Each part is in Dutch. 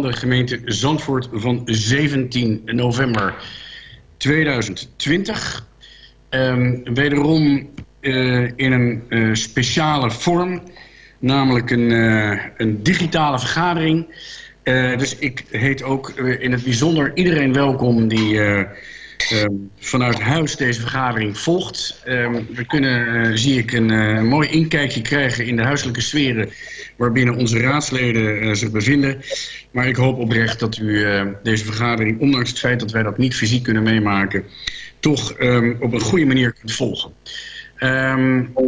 de gemeente Zandvoort van 17 november 2020. Um, wederom uh, in een uh, speciale vorm, namelijk een, uh, een digitale vergadering. dus ik heet ook in het bijzonder iedereen welkom die um, vanuit huis deze vergadering volgt. Um, we kunnen, zie ik, een mooi inkijkje krijgen in de huiselijke sferen waarbinnen onze raadsleden zich bevinden. Maar ik hoop oprecht dat u deze vergadering, ondanks het feit dat wij dat niet fysiek kunnen meemaken, toch op een goede manier kunt volgen.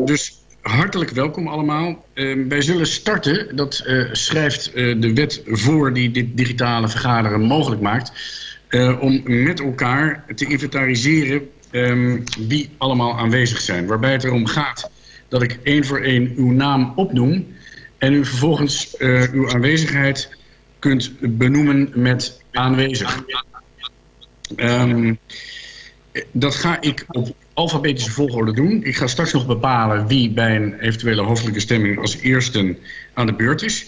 Dus hartelijk welkom allemaal. Wij zullen starten, dat schrijft de wet voor die dit digitale vergaderen mogelijk maakt... Uh, om met elkaar te inventariseren um, wie allemaal aanwezig zijn. Waarbij het erom gaat dat ik één voor één uw naam opnoem... en u vervolgens uw aanwezigheid kunt benoemen met aanwezig. Um, dat ga ik op alfabetische volgorde doen. Ik ga straks nog bepalen wie bij een eventuele hoofdelijke stemming als eerste aan de beurt is.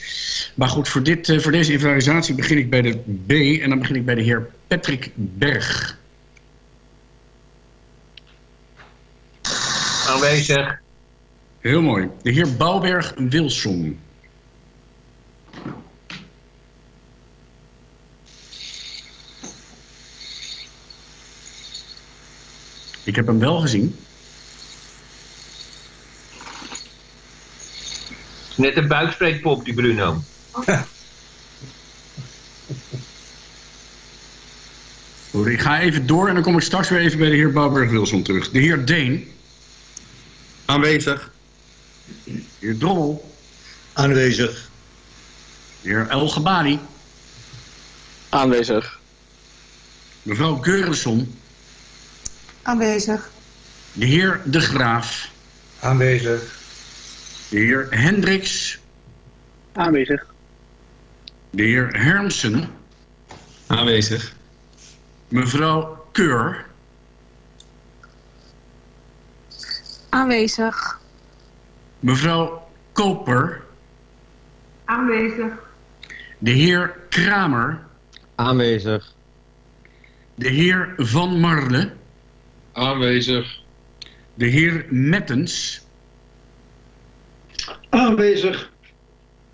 Maar goed, voor, dit, uh, voor deze inventarisatie begin ik bij de B en dan begin ik bij de heer Patrick Berg. Aanwezig. Heel mooi. De heer Bouwberg Wilson. Ik heb hem wel gezien. Net een buikspreekpop, die Bruno. Goed, ik ga even door en dan kom ik straks weer even bij de heer Bouwberg-Wilson terug. De heer Deen. Aanwezig. De heer Drommel. Aanwezig. De heer El Gabadi. Aanwezig. Mevrouw Geurenson. Aanwezig. De heer De Graaf. Aanwezig. De heer Hendricks. Aanwezig. De heer Hermsen. Aanwezig. Mevrouw Keur. Aanwezig. Mevrouw Koper. Aanwezig. De heer Kramer. Aanwezig. De heer Van Marle. Aanwezig. De heer Mettens. Aanwezig.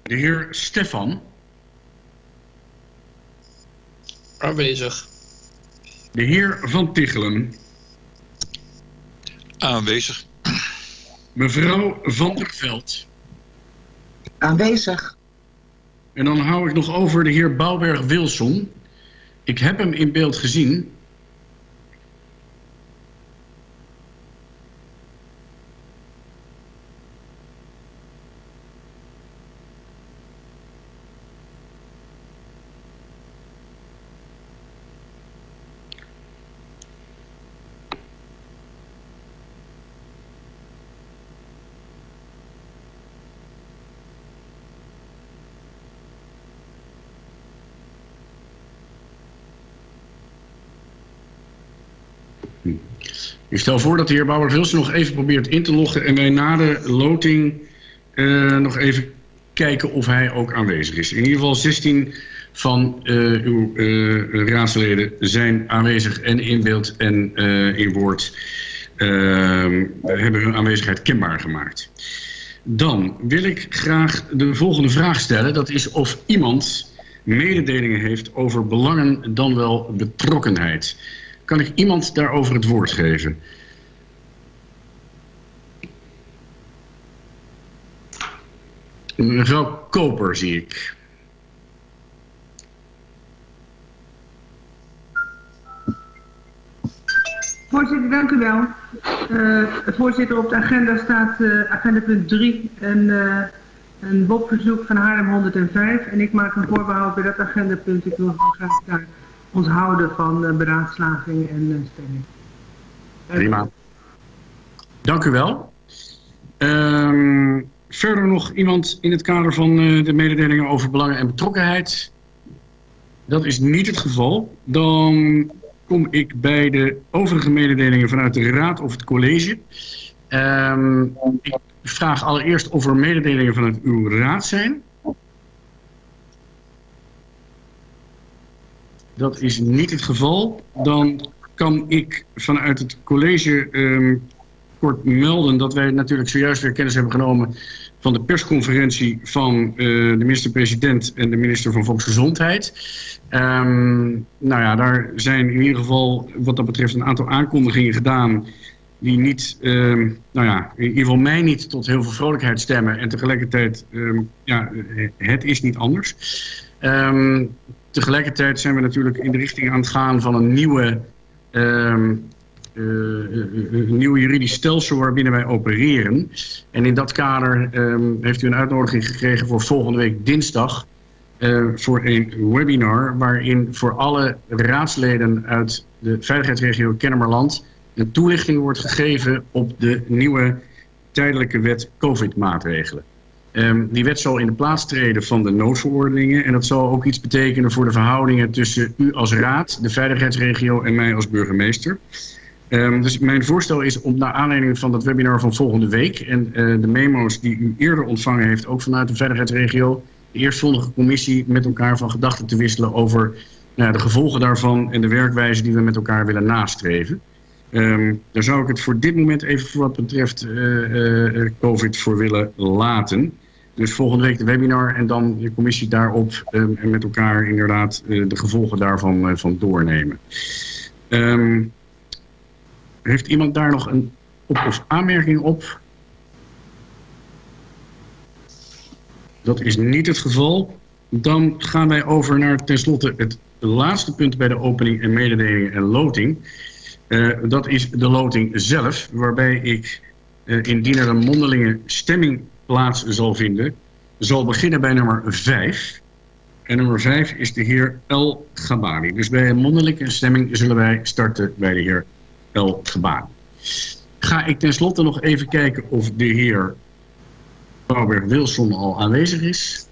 De heer Stefan. Aanwezig. De heer Van Tichelen. Aanwezig. Mevrouw Van der Veld. Aanwezig. En dan hou ik nog over de heer Bouwberg-Wilson. Ik heb hem in beeld gezien. Ik stel voor dat de heer Bouwer-Wilson nog even probeert in te loggen... en wij na de loting uh, nog even kijken of hij ook aanwezig is. In ieder geval 16 van uh, uw uh, raadsleden zijn aanwezig en in beeld en in woord... hebben hun aanwezigheid kenbaar gemaakt. Dan wil ik graag de volgende vraag stellen. Dat is of iemand mededelingen heeft over belangen dan wel betrokkenheid... Kan ik iemand daarover het woord geven? Mevrouw Koper zie ik. Voorzitter, dank u wel. Uh, voorzitter, op de agenda staat uh, agenda punt 3, een, uh, een BOP-verzoek van Haarlem 105. En ik maak een voorbehoud bij dat agendapunt. Ik wil graag daar ons houden van uh, beraadslaging en uh, stemming. Prima. Dank u wel. Um, verder nog iemand in het kader van uh, de mededelingen over belangen en betrokkenheid? Dat is niet het geval. Dan kom ik bij de overige mededelingen vanuit de raad of het college. Um, ik vraag allereerst of er mededelingen vanuit uw raad zijn. Dat is niet het geval. Dan kan ik vanuit het college ehm, kort melden dat wij natuurlijk zojuist weer kennis hebben genomen van de persconferentie van uh, de minister-president en de minister van Volksgezondheid. Um, nou ja, daar zijn in ieder geval wat dat betreft een aantal aankondigingen gedaan die niet, um, nou ja, in ieder geval mij niet tot heel veel vrolijkheid stemmen. En tegelijkertijd, um, ja, het is niet anders. Tegelijkertijd zijn we natuurlijk in de richting aan het gaan van een nieuwe een nieuw juridisch stelsel waarbinnen wij opereren. En in dat kader um, heeft u een uitnodiging gekregen voor volgende week dinsdag... Uh, voor een webinar waarin voor alle raadsleden uit de veiligheidsregio Kennemerland... een toelichting wordt gegeven op de nieuwe tijdelijke wet COVID-maatregelen. Um, die wet zal in de plaats treden van de noodverordeningen. En dat zal ook iets betekenen voor de verhoudingen tussen u als raad, de veiligheidsregio en mij als burgemeester. Um, dus mijn voorstel is om naar aanleiding van dat webinar van volgende week... en uh, de memo's die u eerder ontvangen heeft, ook vanuit de veiligheidsregio... de eerstvolgende commissie met elkaar van gedachten te wisselen... over nou, de gevolgen daarvan en de werkwijze die we met elkaar willen nastreven. Um, daar zou ik het voor dit moment even voor wat betreft uh, uh, COVID voor willen laten. Dus volgende week de webinar en dan de commissie daarop... Um, en met elkaar inderdaad de gevolgen daarvan van doornemen. Um, heeft iemand daar nog een op of aanmerking op? Dat is niet het geval. Dan gaan wij over naar tenslotte het laatste punt bij de opening en mededelingen en loting. Uh, dat is de loting zelf, waarbij ik, indien er een mondelinge stemming plaats zal vinden, zal beginnen bij nummer 5. En nummer 5 is de heer El Gabari. Dus bij een mondelinge stemming zullen wij starten bij de heer El Gabari. Ga ik tenslotte nog even kijken of de heer Bouwberg-Wilson al aanwezig is.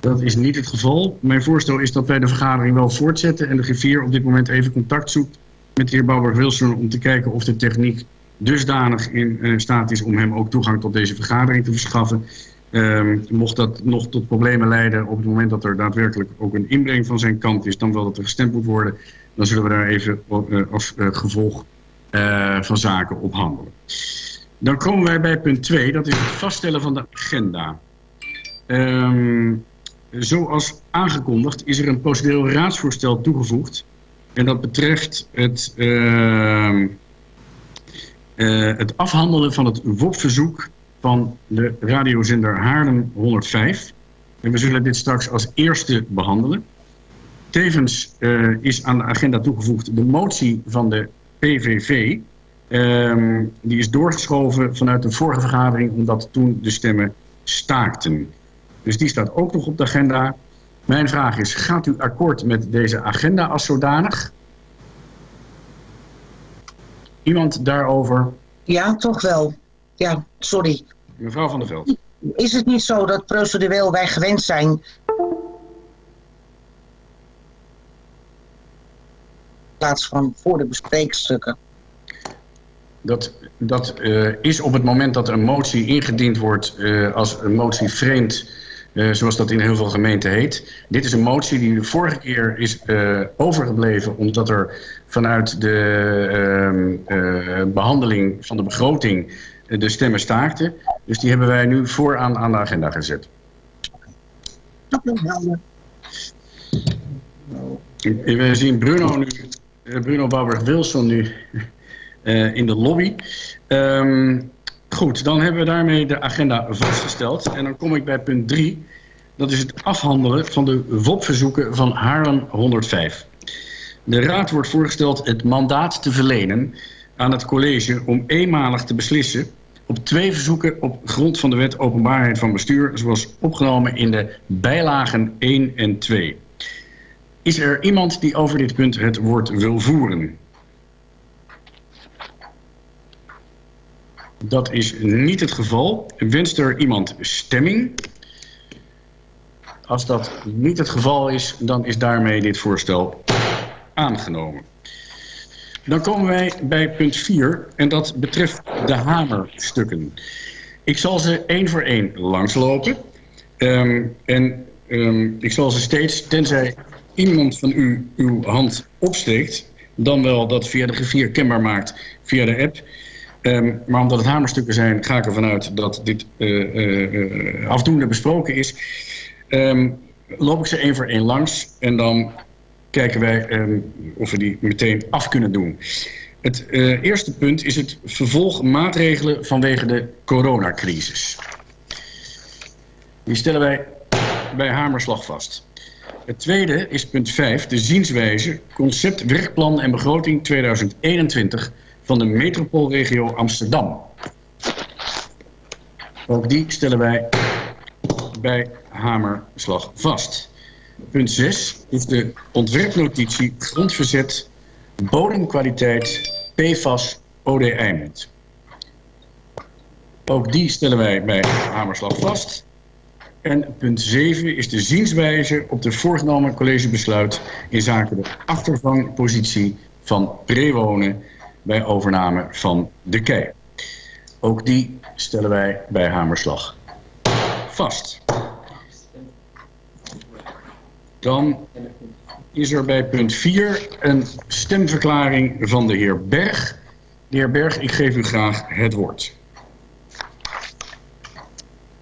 Dat is niet het geval. Mijn voorstel is dat wij de vergadering wel voortzetten en de griffier op dit moment even contact zoekt met de heer Bouwberg-Wilson om te kijken of de techniek dusdanig in uh, staat is om hem ook toegang tot deze vergadering te verschaffen. Um, mocht dat nog tot problemen leiden op het moment dat er daadwerkelijk ook een inbreng van zijn kant is, dan wel dat er gestemd moet worden, dan zullen we daar even uh, als uh, gevolg van zaken op handelen. Dan komen wij bij punt 2, dat is het vaststellen van de agenda. Um, zoals aangekondigd is er een procedureel raadsvoorstel toegevoegd. En dat betreft het, uh, uh, het afhandelen van het WOP-verzoek van de radiozender Haarlem 105. En we zullen dit straks als eerste behandelen. Tevens uh, is aan de agenda toegevoegd de motie van de PVV. Um, die is doorgeschoven vanuit de vorige vergadering omdat toen de stemmen staakten. Dus die staat ook nog op de agenda. Mijn vraag is, gaat u akkoord met deze agenda als zodanig? Iemand daarover? Ja, toch wel. Ja, sorry. Mevrouw van der Veld. Is het niet zo dat procedureel wij gewend zijn... in plaats van voor de bespreekstukken? Dat, dat uh, is op het moment dat een motie ingediend wordt uh, als een motie vreemd... Uh, zoals dat in heel veel gemeenten heet. Dit is een motie die de vorige keer is uh, overgebleven... omdat er vanuit de uh, behandeling van de begroting de stemmen staakten. Dus die hebben wij nu vooraan aan de agenda gezet. We zien Bruno nu, Bruno Bouwberg-Wilson nu in de lobby. Um, Goed, dan hebben we daarmee de agenda vastgesteld. En dan kom ik bij punt 3. Dat is het afhandelen van de WOP-verzoeken van Haarlem 105. De Raad wordt voorgesteld het mandaat te verlenen aan het college om eenmalig te beslissen op twee verzoeken op grond van de wet openbaarheid van bestuur, zoals opgenomen in de bijlagen 1 en 2. Is er iemand die over dit punt het woord wil voeren? Dat is niet het geval. Wenst er iemand stemming? Als dat niet het geval is, dan is daarmee dit voorstel aangenomen. Dan komen wij bij punt 4 en dat betreft de hamerstukken. Ik zal ze één voor één langslopen. Um, en um, ik zal ze steeds, tenzij iemand van u uw hand opsteekt, dan wel dat via de griffier kenbaar maakt via de app. Ehm, maar omdat het hamerstukken zijn, ga ik ervan uit dat dit eh, afdoende besproken is. Ehm, loop ik ze één voor één langs en dan kijken wij ehm, of we die meteen af kunnen doen. Het eerste punt is het vervolg maatregelen vanwege de coronacrisis. Die stellen wij bij hamerslag vast. Het tweede is punt 5, de zienswijze, concept, werkplan en begroting 2021 van de metropoolregio Amsterdam. Ook die stellen wij bij hamerslag vast. Punt 6 is de ontwerpnotitie grondverzet, bodemkwaliteit, PFAS, OD Eimond. Ook die stellen wij bij hamerslag vast. En punt 7 is de zienswijze op de voorgenomen collegebesluit in zaken de achtervangpositie van prewonen bij overname van de kei. Ook die stellen wij bij hamerslag vast. Dan is er bij punt 4 een stemverklaring van de heer Berg. De heer Berg, ik geef u graag het woord.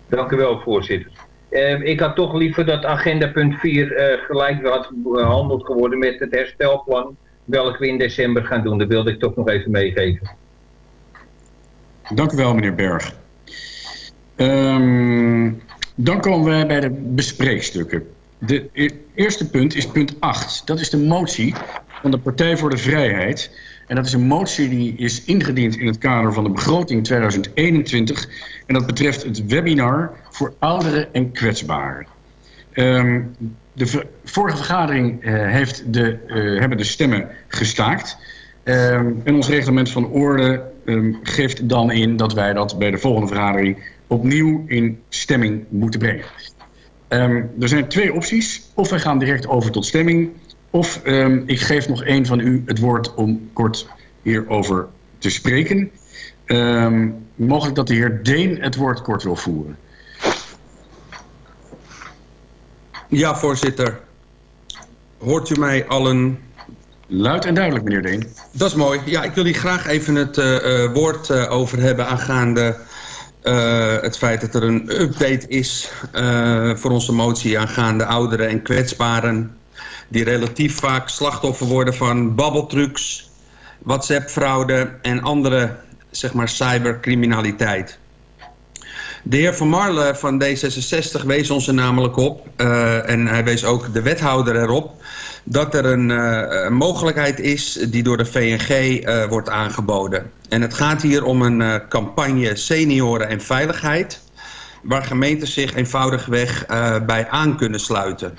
Dank u wel, voorzitter. Eh, ik had toch liever dat agenda punt 4 eh, gelijk had behandeld geworden met het herstelplan, welk we in december gaan doen. Dat wilde ik toch nog even meegeven. Dank u wel, meneer Berg. Ehm, dan komen wij bij de bespreekstukken. De e- eerste punt is punt 8. Dat is de motie van de Partij voor de Vrijheid. En dat is een motie die is ingediend in het kader van de begroting 2021. En dat betreft het webinar voor ouderen en kwetsbaren. Ehm, de vorige vergadering eh, heeft de, eh, hebben de stemmen gestaakt. Ehm, en ons reglement van orde ehm, geeft dan in dat wij dat bij de volgende vergadering opnieuw in stemming moeten brengen. Er zijn twee opties. Of wij gaan direct over tot stemming. Of ik geef nog één van u het woord om kort hierover te spreken. Mogelijk dat de heer Deen het woord kort wil voeren. Ja, voorzitter. Hoort u mij allen? Luid en duidelijk, meneer Deen. Dat is mooi. Ja, ik wil hier graag even het eh, eh, woord eh, over hebben aangaande het feit dat er een update is voor onze motie aangaande ouderen en kwetsbaren. Die relatief vaak slachtoffer worden van babbeltrucs, WhatsApp-fraude en andere zeg maar, cybercriminaliteit. De heer Van Marle van D66 wees ons er namelijk op, uh, en hij wees ook de wethouder erop, dat er een uh, mogelijkheid is die door de VNG uh, wordt aangeboden. En het gaat hier om een campagne senioren en veiligheid, waar gemeenten zich eenvoudigweg bij aan kunnen sluiten.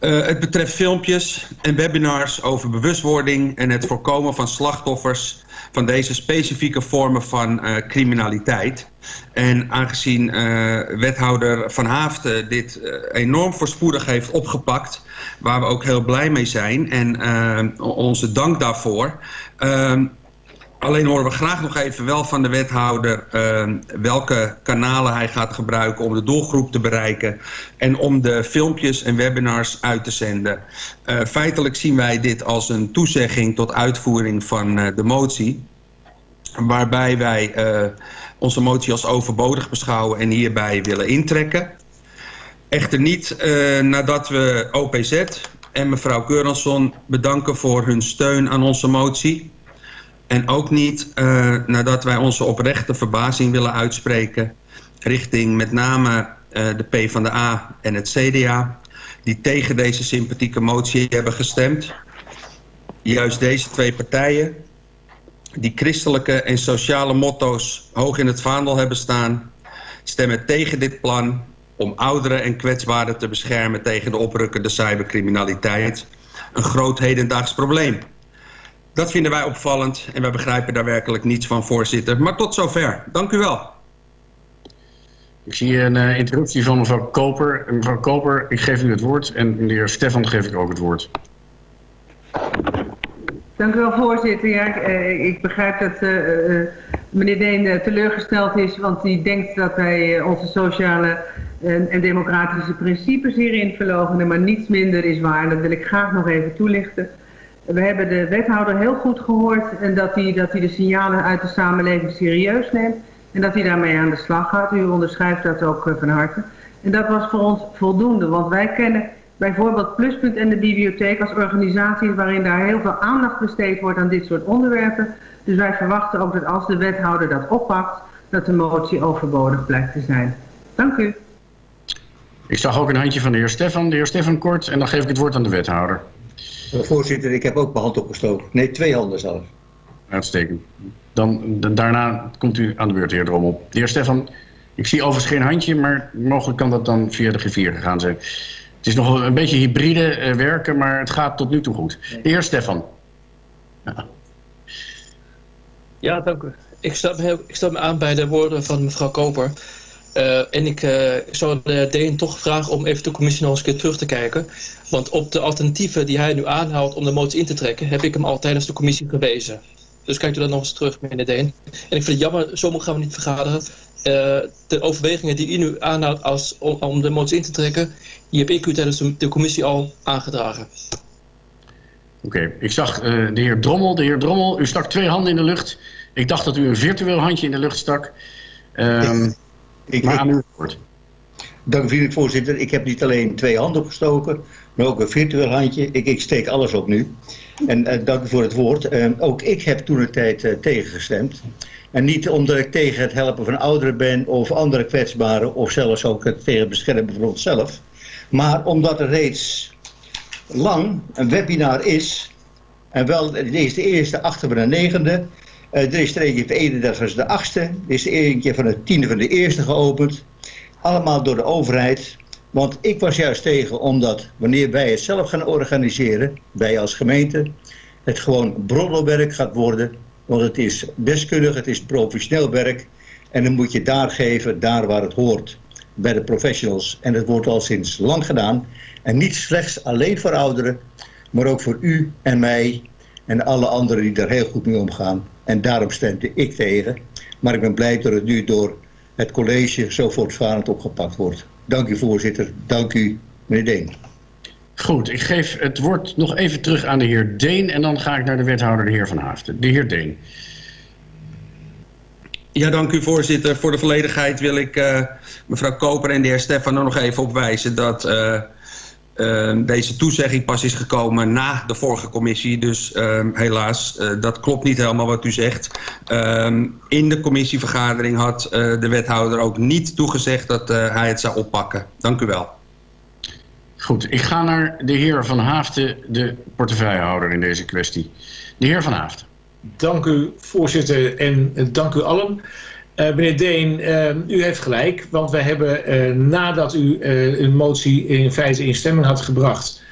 Het betreft filmpjes en webinars over bewustwording en het voorkomen van slachtoffers van deze specifieke vormen van uh, criminaliteit. En aangezien uh, wethouder Van Haafden dit enorm voorspoedig heeft opgepakt, waar we ook heel blij mee zijn en onze dank daarvoor... Alleen horen we graag nog even wel van de wethouder uh, welke kanalen hij gaat gebruiken om de doelgroep te bereiken en om de filmpjes en webinars uit te zenden. Uh, feitelijk zien wij dit als een toezegging tot uitvoering van uh, de motie, waarbij wij onze motie als overbodig beschouwen en hierbij willen intrekken. Echter niet nadat we OPZ en mevrouw Keuransson bedanken voor hun steun aan onze motie. En ook niet uh, nadat wij onze oprechte verbazing willen uitspreken... richting met name uh, de PvdA en het CDA... die tegen deze sympathieke motie hebben gestemd. Juist deze twee partijen... die christelijke en sociale motto's hoog in het vaandel hebben staan... stemmen tegen dit plan om ouderen en kwetsbaren te beschermen... tegen de oprukkende cybercriminaliteit. Een groot hedendaags probleem... Dat vinden wij opvallend en wij begrijpen daar werkelijk niets van, voorzitter. Maar tot zover. Dank u wel. Ik zie een uh, interruptie van mevrouw Koper. Mevrouw Koper, ik geef u het woord en meneer Stefan geef ik ook het woord. Dank u wel, voorzitter. Ja, ik, uh, ik begrijp dat uh, meneer Deen teleurgesteld is, want hij denkt dat wij onze sociale en, en democratische principes hierin verloochenen, maar niets minder is waar. Dat wil ik graag nog even toelichten. We hebben de wethouder heel goed gehoord en dat hij, dat hij de signalen uit de samenleving serieus neemt en dat hij daarmee aan de slag gaat. U onderschrijft dat ook eh, van harte. En dat was voor ons voldoende, want wij kennen bijvoorbeeld Pluspunt en de bibliotheek als organisaties waarin daar heel veel aandacht besteed wordt aan dit soort onderwerpen. Dus wij verwachten ook dat als de wethouder dat oppakt, dat de motie overbodig blijkt te zijn. Dank u. Ik zag ook een handje van de heer Stefan. De heer Stefan kort en dan geef ik het woord aan de wethouder. Voorzitter, ik heb ook mijn hand opgestoken. Nee, twee handen zelf. Uitstekend. Dan, daarna komt u aan de beurt, heer Drommel. De heer Stefan, ik zie overigens geen handje, maar mogelijk kan dat dan via de G4 gegaan zijn. Het is nog een beetje hybride uh, werken, maar het gaat tot nu toe goed. De heer Stefan. Ja, ja dank u. Ik me, ik stel me aan bij de woorden van mevrouw Koper. Uh, en ik uh, zou de Deen toch vragen om even de commissie nog eens een keer terug te kijken. Want op de alternatieven die hij nu aanhaalt om de motie in te trekken... heb ik hem al tijdens de commissie gewezen. Dus kijkt u dat nog eens terug, meneer Deen. En ik vind het jammer, zomaar gaan we niet vergaderen. Uh, de overwegingen die u nu aanhoudt als, om, om, de motie in te trekken... die heb ik u tijdens de, de commissie al aangedragen. Oké, okay. ik zag de heer Drommel. De heer Drommel, u stak twee handen in de lucht. Ik dacht dat u een virtueel handje in de lucht stak. Um, Ik, maar aan uw woord. Dank u vriendelijk voorzitter. Ik heb niet alleen twee handen opgestoken, maar ook een virtueel handje. Ik, ik steek alles op nu. En uh, dank u voor het woord. Uh, ook ik heb toen een tijd uh, tegengestemd. En niet omdat ik tegen het helpen van ouderen ben of andere kwetsbaren of zelfs ook het tegen het beschermen van onszelf. Maar omdat er reeds lang een webinar is. En wel, dit is de eerste, achter de negende. Uh, er is er eentje van de ene, dat was de achtste. Er is er eentje van de tiende van de eerste geopend. Allemaal door de overheid. Want ik was juist tegen omdat wanneer wij het zelf gaan organiseren, wij als gemeente, het gewoon broddelwerk gaat worden. Want het is deskundig, het is professioneel werk. En dan moet je daar geven, daar waar het hoort. Bij de professionals. En het wordt al sinds lang gedaan. En niet slechts alleen voor ouderen, maar ook voor u en mij en alle anderen die daar heel goed mee omgaan. En daarom stemde ik tegen. Maar ik ben blij dat het nu door het college zo voortvarend opgepakt wordt. Dank u voorzitter. Dank u meneer Deen. Goed, ik geef het woord nog even terug aan de heer Deen... en dan ga ik naar de wethouder, de heer Van Haafden. De heer Deen. Ja, dank u voorzitter. Voor de volledigheid wil ik uh, mevrouw Koper en de heer Stefan nog even opwijzen... dat uh, uh, deze toezegging pas is gekomen na de vorige commissie. Dus helaas, dat klopt niet helemaal wat u zegt. in de commissievergadering had de wethouder ook niet toegezegd... dat hij het zou oppakken. Dank u wel. Goed, ik ga naar de heer Van Haafden, de portefeuillehouder in deze kwestie. De heer Van Haafden. Dank u, voorzitter, en dank u allen. Uh, meneer Deen, uh, u heeft gelijk, want wij hebben uh, nadat u een motie in feite in stemming had gebracht...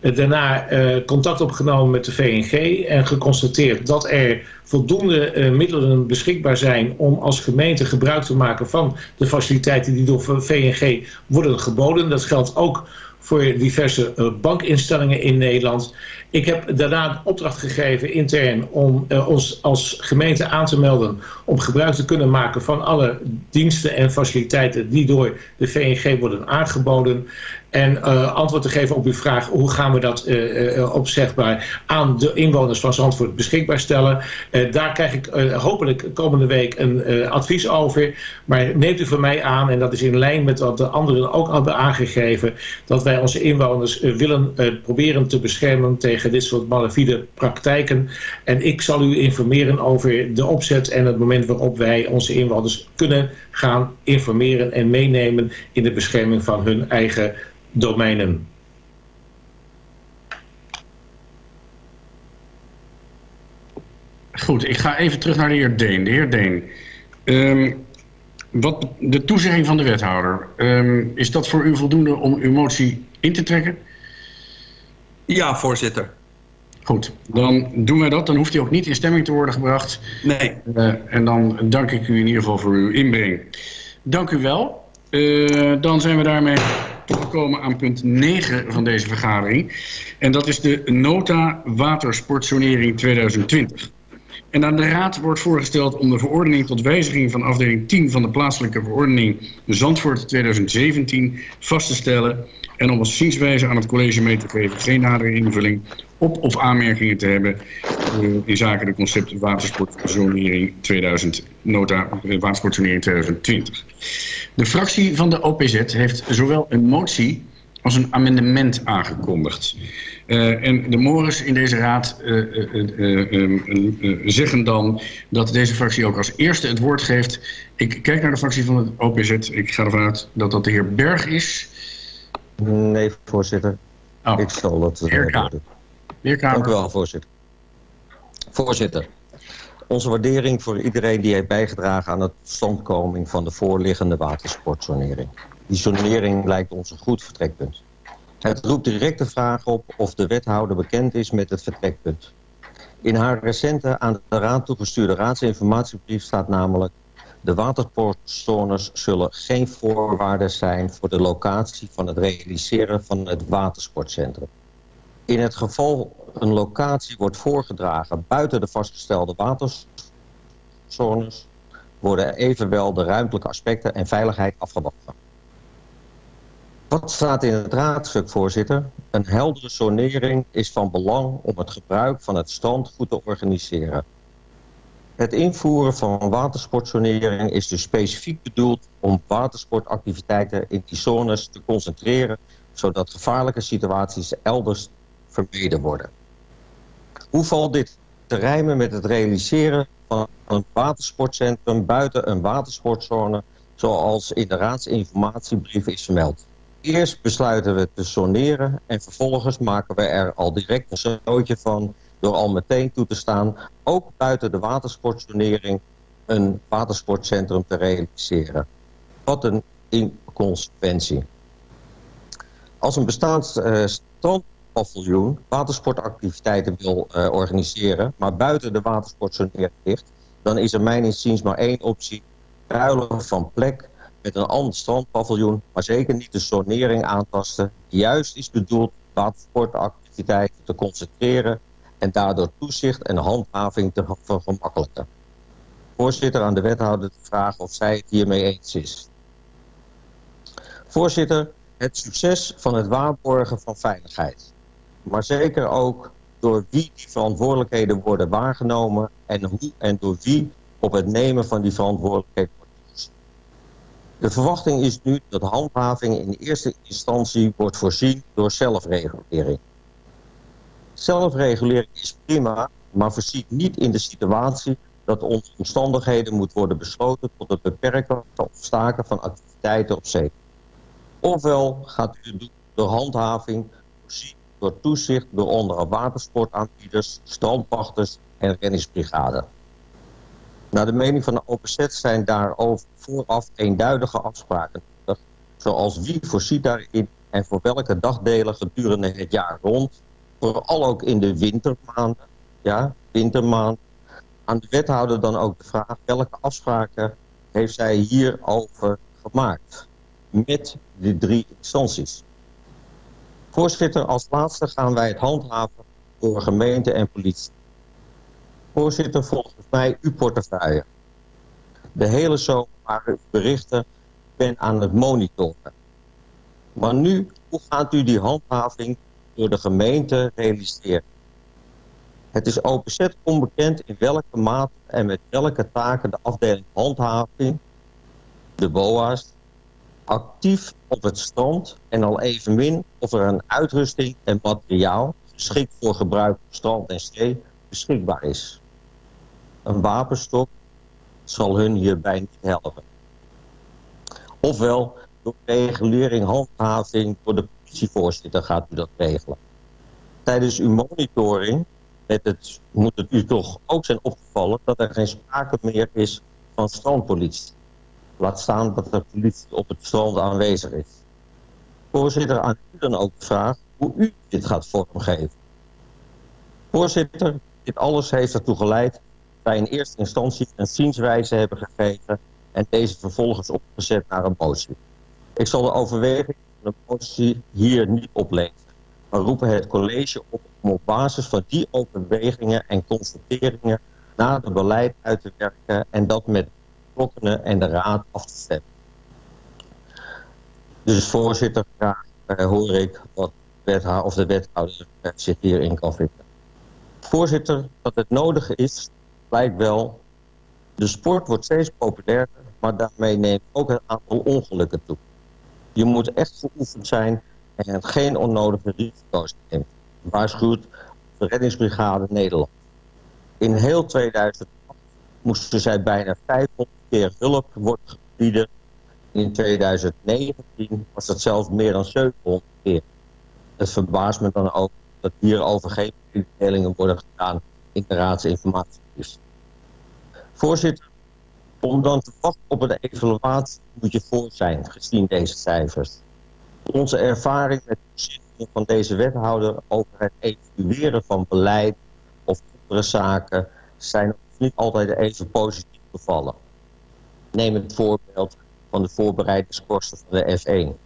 daarna contact opgenomen met de VNG en geconstateerd dat er voldoende middelen beschikbaar zijn... om als gemeente gebruik te maken van de faciliteiten die door VNG worden geboden. Dat geldt ook voor diverse bankinstellingen in Nederland. Ik heb daarna opdracht gegeven intern om uh, ons als gemeente aan te melden om gebruik te kunnen maken van alle diensten en faciliteiten die door de VNG worden aangeboden. En uh, antwoord te geven op uw vraag, hoe gaan we dat uh, opzegbaar aan de inwoners van Zandvoort beschikbaar stellen. daar krijg ik hopelijk komende week een advies over. Maar neemt u van mij aan, en dat is in lijn met wat de anderen ook hebben aangegeven, dat wij onze inwoners willen proberen te beschermen tegen dit soort malafide praktijken. En ik zal u informeren over de opzet en het moment waarop wij onze inwoners kunnen gaan informeren en meenemen in de bescherming van hun eigen domeinen. Goed, ik ga even terug naar de heer Deen. De heer Deen, um, wat de toezegging van de wethouder, um, is dat voor u voldoende om uw motie in te trekken? Ja, voorzitter. Goed, dan doen wij dat. Dan hoeft hij ook niet in stemming te worden gebracht. Nee. Uh, en dan dank ik u in ieder geval voor uw inbreng. Dank u wel. Uh, dan zijn we daarmee toegekomen aan punt 9 van deze vergadering. En dat is de nota watersportzonering 2020. En aan de Raad wordt voorgesteld om de verordening tot wijziging van afdeling 10 van de plaatselijke verordening Zandvoort 2017 vast te stellen en om als zienswijze aan het college mee te geven geen nadere invulling op of aanmerkingen te hebben uh, in zaken de concept watersportzonering 2000, nota watersportzonering 2020. De fractie van de OPZ heeft zowel een motie als een amendement aangekondigd. Uh, en de mores in deze raad uh, zeggen dan dat deze fractie ook als eerste het woord geeft. Ik kijk naar de fractie van het OPZ. Ik ga ervan uit dat dat de heer Berg is. Nee, voorzitter. Oh. Ik zal dat Heer Kamer. Heer Kamer. Dank u wel, voorzitter. Voorzitter, onze waardering voor iedereen die heeft bijgedragen aan de totstandkoming van de voorliggende watersportzonering. Die zonering lijkt ons een goed vertrekpunt. Het roept direct de vraag op of de wethouder bekend is met het vertrekpunt. In haar recente aan de raad toegestuurde raadsinformatiebrief staat namelijk... de watersportzones zullen geen voorwaarden zijn voor de locatie van het realiseren van het watersportcentrum. In het geval een locatie wordt voorgedragen buiten de vastgestelde waterzones... worden evenwel de ruimtelijke aspecten en veiligheid afgewacht. Wat staat in het raadstuk, voorzitter? Een heldere zonering is van belang om het gebruik van het strand goed te organiseren. Het invoeren van watersportzonering is dus specifiek bedoeld om watersportactiviteiten in die zones te concentreren, zodat gevaarlijke situaties elders vermeden worden. Hoe valt dit te rijmen met het realiseren van een watersportcentrum buiten een watersportzone, zoals in de raadsinformatiebrief is vermeld? Eerst besluiten we te soneren en vervolgens maken we er al direct een zootje van door al meteen toe te staan, ook buiten de watersportsonering, een watersportcentrum te realiseren. Wat een inconsequentie. Als een bestaand uh, strandpaviljoen watersportactiviteiten wil uh, organiseren, maar buiten de watersportzonering ligt, dan is er mijn inziens maar één optie, ruilen van plek met een ander strandpaviljoen, maar zeker niet de zonering aantasten, juist is bedoeld watersportactiviteiten te concentreren en daardoor toezicht en handhaving te vergemakkelijken. Voorzitter aan de wethouder te vragen of zij het hiermee eens is. Voorzitter, het succes van het waarborgen van veiligheid. Maar zeker ook door wie die verantwoordelijkheden worden waargenomen en hoe en door wie op het nemen van die verantwoordelijkheden de verwachting is nu dat handhaving in eerste instantie wordt voorzien door zelfregulering. Zelfregulering is prima, maar voorziet niet in de situatie dat onze omstandigheden moet worden besloten tot het beperken of staken van activiteiten op zee. Ofwel gaat u door handhaving voorzien door toezicht door onder watersportaanbieders, strandpachters en reddingsbrigade. Naar de mening van de OPZ zijn daarover vooraf eenduidige afspraken nodig, zoals wie voorziet daarin en voor welke dagdelen gedurende het jaar rond, vooral ook in de wintermaanden, ja, wintermaand, aan de wethouder dan ook de vraag welke afspraken heeft zij hierover gemaakt met die drie instanties. Voorzitter, als laatste gaan wij het handhaven door gemeente en politie. Voorzitter, volgens mij uw portefeuille. De hele zomer waren berichten, ben aan het monitoren. Maar nu, hoe gaat u die handhaving door de gemeente realiseren? Het is OPZ onbekend in welke mate en met welke taken de afdeling handhaving, de BOA's, actief op het strand en al evenmin of er een uitrusting en materiaal geschikt voor gebruik op strand en zee beschikbaar is. Een wapenstok zal hun hierbij niet helpen. Ofwel, door regulering, handhaving door de politievoorzitter gaat u dat regelen. Tijdens uw monitoring met het, moet het u toch ook zijn opgevallen dat er geen sprake meer is van strandpolitie. Laat staan dat er politie op het strand aanwezig is. Voorzitter, aan u dan ook de vraag hoe u dit gaat vormgeven. Voorzitter, dit alles heeft ertoe geleid wij in eerste instantie een zienswijze hebben gegeven en deze vervolgens opgezet naar een motie. Ik zal de overweging van de motie hier niet oplezen, maar roepen het college op om op basis van die overwegingen en constateringen nader beleid uit te werken en dat met de en de raad af te stemmen. Dus voorzitter, graag uh, hoor ik wat of de wethouder zich hierin kan vinden. Voorzitter, dat het nodig is, blijkt wel. De sport wordt steeds populairder, maar daarmee neemt ook het aantal ongelukken toe. Je moet echt geoefend zijn en geen onnodige risico's nemen. Waarschuwt de reddingsbrigade Nederland. In heel 2008 moesten zij bijna 500 keer hulp worden gebieden. In 2019 was dat zelfs meer dan 700 keer. Het verbaast me dan ook dat hierover geen mededelingen worden gedaan in de raadsinformatiebrief. Voorzitter, om dan te wachten op een evaluatie moet je voor zijn, gezien deze cijfers. Onze ervaring met de van deze wethouder over het evalueren van beleid of andere zaken zijn niet altijd even positief gevallen. Neem het voorbeeld van de voorbereidingskosten van de F1.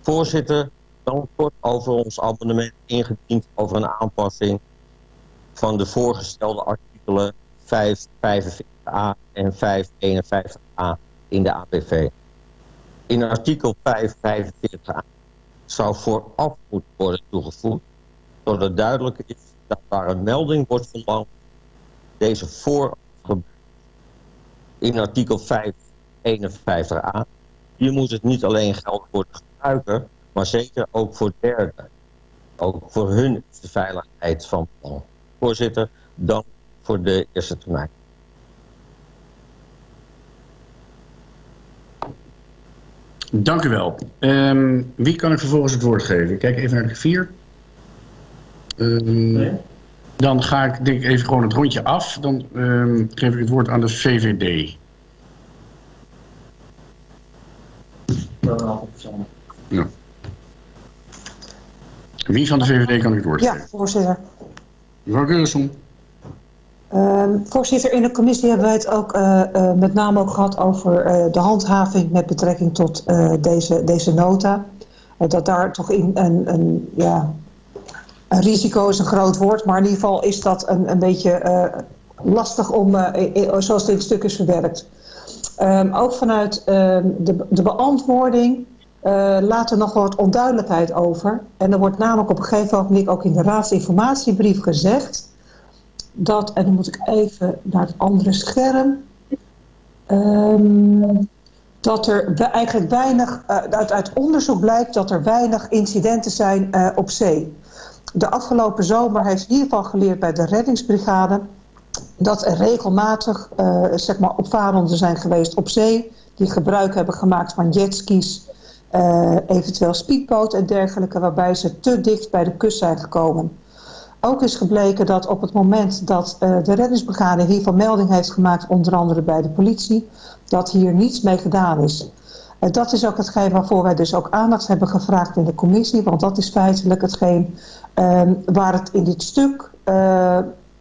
Voorzitter, dan kort over ons abonnement ingediend over een aanpassing van de voorgestelde artikelen 545a en 551a in de APV. In artikel 545a zou vooraf moeten worden toegevoegd, zodat duidelijk is dat waar een melding wordt verlangd, deze vooraf In artikel 551a, hier moet het niet alleen geld voor de gebruiker, maar zeker ook voor derden. Ook voor hun is de veiligheid van plan. Voorzitter, dank voor de eerste termijn. Dank u wel. Um, wie kan ik vervolgens het woord geven? Ik kijk even naar de vier. Um, nee. Dan ga ik denk ik even gewoon het rondje af. Dan um, geef ik het woord aan de VVD. Ja. Wie van de VVD kan ik het woord geven? Ja, voorzitter. Mevrouw Geurisson. Uh, voorzitter, in de commissie hebben wij het ook uh, uh, met name ook gehad over uh, de handhaving met betrekking tot deze, deze nota. dat daar toch in een, een, ja, een risico is een groot woord, maar in ieder geval is dat een, een beetje lastig om, zoals het in het stuk is verwerkt. Um, ook vanuit ehm, de, de beantwoording laat er nog wat onduidelijkheid over. En er wordt namelijk op een gegeven moment ook in de raadsinformatiebrief gezegd dat, en dan moet ik even naar het andere scherm, um, dat er eigenlijk weinig, uh, uit, uit, onderzoek blijkt dat er weinig incidenten zijn uh, op zee. De afgelopen zomer heeft geval geleerd bij de reddingsbrigade dat er regelmatig uh, zeg maar opvarenden zijn geweest op zee die gebruik hebben gemaakt van jetskis, eventueel speedboot en dergelijke, waarbij ze te dicht bij de kust zijn gekomen. Ook is gebleken dat op het moment dat uh, de reddingsbrigade hiervan melding heeft gemaakt, onder andere bij de politie, dat hier niets mee gedaan is. Uh, dat is ook hetgeen waarvoor wij dus ook aandacht hebben gevraagd in de commissie, want dat is feitelijk hetgeen uh, waar het in dit stuk uh,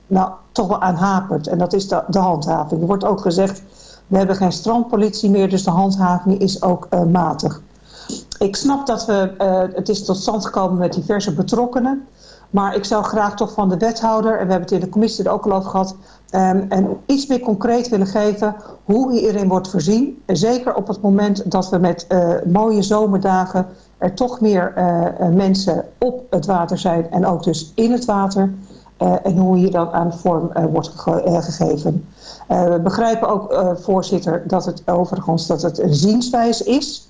nou, toch wel aan hapert. En dat is de, handhaving. Er wordt ook gezegd, we hebben geen strandpolitie meer, dus de handhaving is ook uh, matig. Ik snap dat we, uh, het is tot stand gekomen met diverse betrokkenen. Maar ik zou graag toch van de wethouder, en we hebben het in de commissie er ook al over gehad, um, en iets meer concreet willen geven hoe hierin wordt voorzien. Zeker op het moment dat we met uh, mooie zomerdagen er toch meer uh, mensen op het water zijn en ook dus in het water. En hoe hier dan aan vorm wordt ge gegeven. we begrijpen ook, voorzitter, dat het overigens dat het een zienswijze is.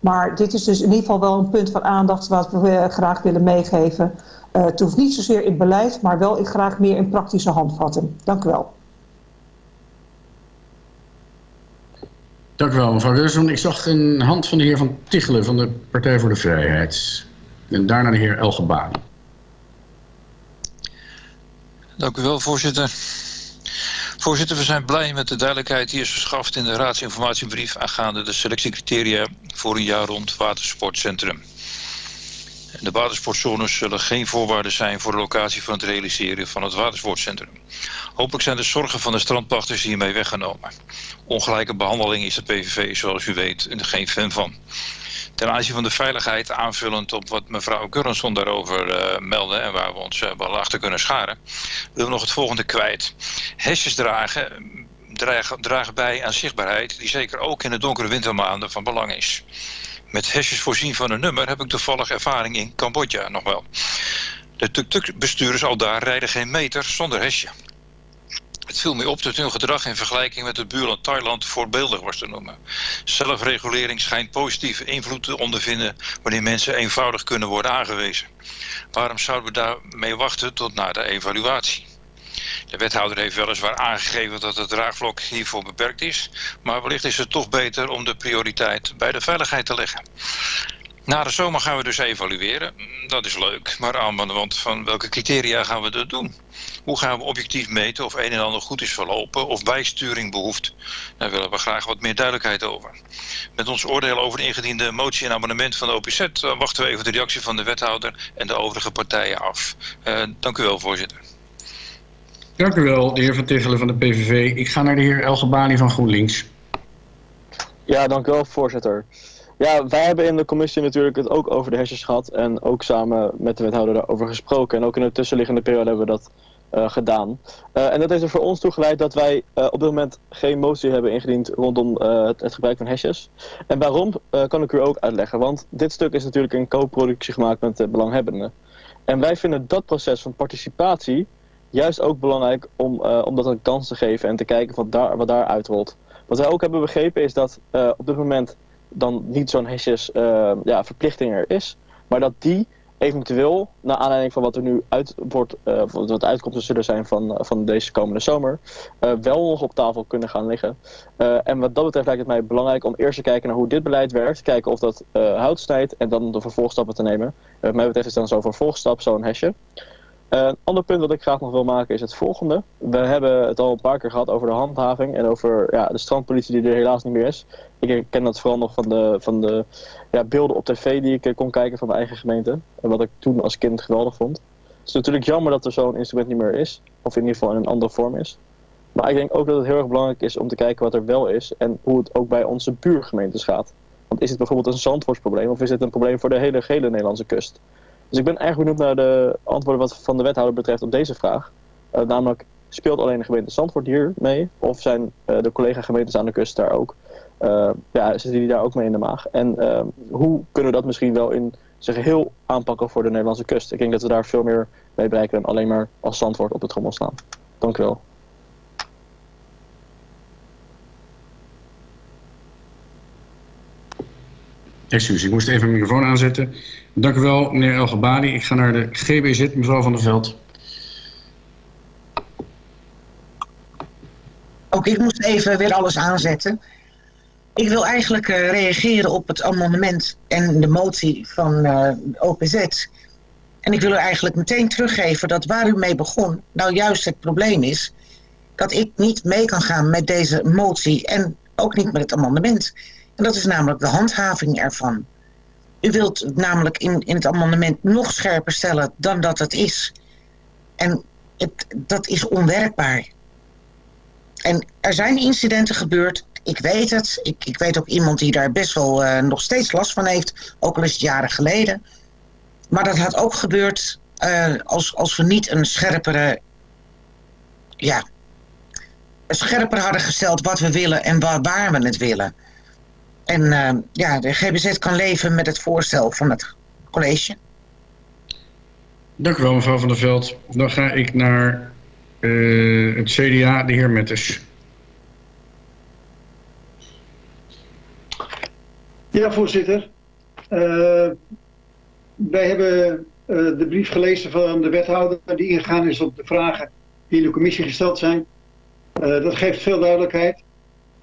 Maar dit is dus in ieder geval wel een punt van aandacht wat we graag willen meegeven. Uh, het hoeft niet zozeer in beleid, maar wel ik graag meer in praktische handvatten. Dank u wel. Dank u wel, mevrouw Reusson. Ik zag een hand van de heer Van Tichelen van de Partij voor de Vrijheid. En daarna de heer Elgebaan. Dank u wel, voorzitter. Voorzitter, we zijn blij met de duidelijkheid die is verschaft in de raadsinformatiebrief aangaande de selectiecriteria voor een jaar rond watersportcentrum. De watersportzones zullen geen voorwaarden zijn voor de locatie van het realiseren van het watersportcentrum. Hopelijk zijn de zorgen van de strandpachters hiermee weggenomen. Ongelijke behandeling is de PVV, zoals u weet, geen fan van. Ten aanzien van de veiligheid, aanvullend op wat mevrouw Gurrenson daarover uh, meldde en waar we ons uh, wel achter kunnen scharen, willen we nog het volgende kwijt. Hesjes dragen, dragen bij aan zichtbaarheid die zeker ook in de donkere wintermaanden van belang is. Met hesjes voorzien van een nummer heb ik toevallig ervaring in Cambodja nog wel. De tuk-tuk-bestuurders al daar rijden geen meter zonder hesje. Het viel mij op dat hun gedrag in vergelijking met het buurland Thailand voorbeeldig was te noemen. Zelfregulering schijnt positieve invloed te ondervinden wanneer mensen eenvoudig kunnen worden aangewezen. Waarom zouden we daarmee wachten tot na de evaluatie? De wethouder heeft weliswaar aangegeven dat het draagvlak hiervoor beperkt is, maar wellicht is het toch beter om de prioriteit bij de veiligheid te leggen. Na de zomer gaan we dus evalueren. Dat is leuk, maar aan de wand van welke criteria gaan we dat doen? Hoe gaan we objectief meten of een en ander goed is verlopen of bijsturing behoeft? Daar willen we graag wat meer duidelijkheid over. Met ons oordeel over de ingediende motie en abonnement van de OPZ eh, wachten we even de reactie van de wethouder en de overige partijen af. Uh, dank u wel, voorzitter. Dank u wel, de heer Van Tichelen van de PVV. Ik ga naar de heer Elgebani van GroenLinks. Ja, dank u wel, voorzitter. Ja, wij hebben in de commissie natuurlijk het ook over de hersens gehad. En ook samen met de wethouder daarover gesproken. En ook in de tussenliggende periode hebben we dat uh, gedaan. Uh, en dat heeft er voor ons toe geleid dat wij uh, op dit moment geen motie hebben ingediend rondom het, het, gebruik van hashjes. En waarom kan ik u ook uitleggen. Want dit stuk is natuurlijk een co-productie gemaakt met de belanghebbenden. En wij vinden dat proces van participatie juist ook belangrijk om, om dat een kans te geven en te kijken wat daar, wat daar uitrolt. Wat wij ook hebben begrepen is dat op dit moment dan niet zo'n hesjes ja, verplichting er is. Maar dat die eventueel, naar aanleiding van wat er nu uit wordt, uh, wat uitkomsten zullen zijn van, uh, van deze komende zomer, uh, wel nog op tafel kunnen gaan liggen. en wat dat betreft lijkt het mij belangrijk om eerst te kijken naar hoe dit beleid werkt, kijken of dat hout snijdt en dan de vervolgstappen te nemen. wat mij betreft is dan zo'n vervolgstap, zo'n hesje. Een ander punt dat ik graag nog wil maken is het volgende. We hebben het al een paar keer gehad over de handhaving en over ja, de strandpolitie die er helaas niet meer is. Ik ken dat vooral nog van de, van de ja, beelden op tv die ik eh, kon kijken van mijn eigen gemeente. En wat ik toen als kind geweldig vond. Het is natuurlijk jammer dat er zo'n instrument niet meer is. Of in ieder geval in een andere vorm is. Maar ik denk ook dat het heel erg belangrijk is om te kijken wat er wel is. En hoe het ook bij onze buurgemeentes gaat. Want is het bijvoorbeeld een zandvoortsprobleem of is het een probleem voor de hele gele Nederlandse kust? Dus ik ben eigenlijk benieuwd naar de antwoorden wat van de wethouder betreft op deze vraag. Uh, namelijk, speelt alleen de gemeente Zandvoort hier mee? Of zijn uh, de collega-gemeentes aan de kust daar ook? uh, ja, zitten die daar ook mee in de maag? En uh, hoe kunnen we dat misschien wel in zijn geheel aanpakken voor de Nederlandse kust? Ik denk dat we daar veel meer mee bereiken dan alleen maar als zandwoord op het trommel staan. Dank u wel. Excuus, ik moest even mijn microfoon aanzetten. Dank u wel, meneer Elgebali. Ik ga naar de GBZ, mevrouw Van der Veld. Ook ik moest even weer alles aanzetten. Ik wil eigenlijk uh, reageren op het amendement en de motie van uh, OPZ. En ik wil u eigenlijk meteen teruggeven dat waar u mee begon, nou juist het probleem is dat ik niet mee kan gaan met deze motie en ook niet met het amendement. En dat is namelijk de handhaving ervan. U wilt namelijk in, in het amendement nog scherper stellen dan dat het is. En het, dat is onwerkbaar. En er zijn incidenten gebeurd ik weet het. Ik, ik weet ook iemand die daar best wel uh, nog steeds last van heeft. Ook al is het jaren geleden. Maar dat had ook gebeurd uh, als, als we niet een scherpere... Ja, scherper hadden gesteld wat we willen en waar, waar we het willen. En uh, ja, de GBZ kan leven met het voorstel van het college. Dank u wel, mevrouw Van der Veld. Dan ga ik naar uh, het CDA, de heer Metters. Ja, voorzitter. Uh, wij hebben uh, de brief gelezen van de wethouder die ingegaan is op de vragen die in de commissie gesteld zijn. Uh, dat geeft veel duidelijkheid,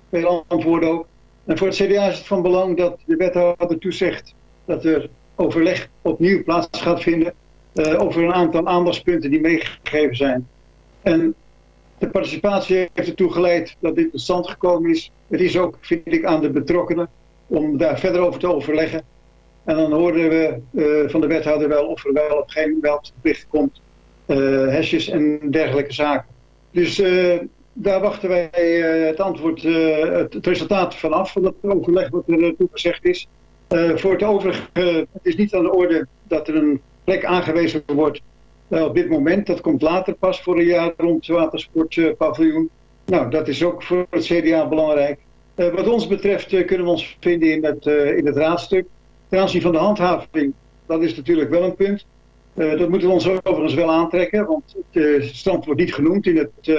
veel antwoorden ook. En voor het CDA is het van belang dat de wethouder toezegt dat er overleg opnieuw plaats gaat vinden over een aantal aandachtspunten die meegegeven zijn. En de participatie heeft ertoe geleid dat dit tot stand gekomen is. Het is ook, vind ik, aan de betrokkenen om daar verder over te overleggen. En dan hoorden we uh, van de wethouder wel of er wel op geen moment bericht komt, uh, hesjes en dergelijke zaken. Dus daar wachten wij het antwoord, het, het, resultaat vanaf, van dat overleg wat er toegezegd is. Eh, voor het overige, het is niet aan de orde dat er een plek aangewezen wordt op dit moment. Dat komt later pas voor een jaar rond het watersportpaviljoen. nou, dat is ook voor het CDA belangrijk. wat ons betreft kunnen we ons vinden in het, in het raadstuk. Ten aanzien van de handhaving, dat is natuurlijk wel een punt. dat moeten we ons overigens wel aantrekken, want het stand wordt niet genoemd in het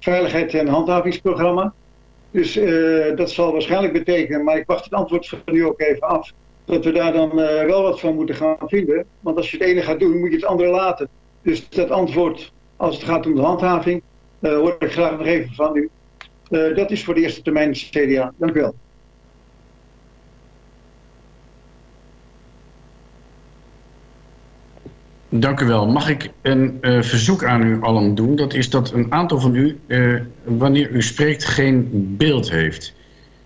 veiligheid- en handhavingsprogramma. Dus uh, dat zal waarschijnlijk betekenen, maar ik wacht het antwoord van u ook even af, dat we daar dan uh, wel wat van moeten gaan vinden. Want als je het ene gaat doen, moet je het andere laten. Dus dat antwoord, als het gaat om de handhaving, uh, hoor ik graag nog even van u. dat is voor de eerste termijn CDA. Dank u wel. Dank u wel. Mag ik een uh, verzoek aan u allen doen? Dat is dat een aantal van u, uh, wanneer u spreekt, geen beeld heeft.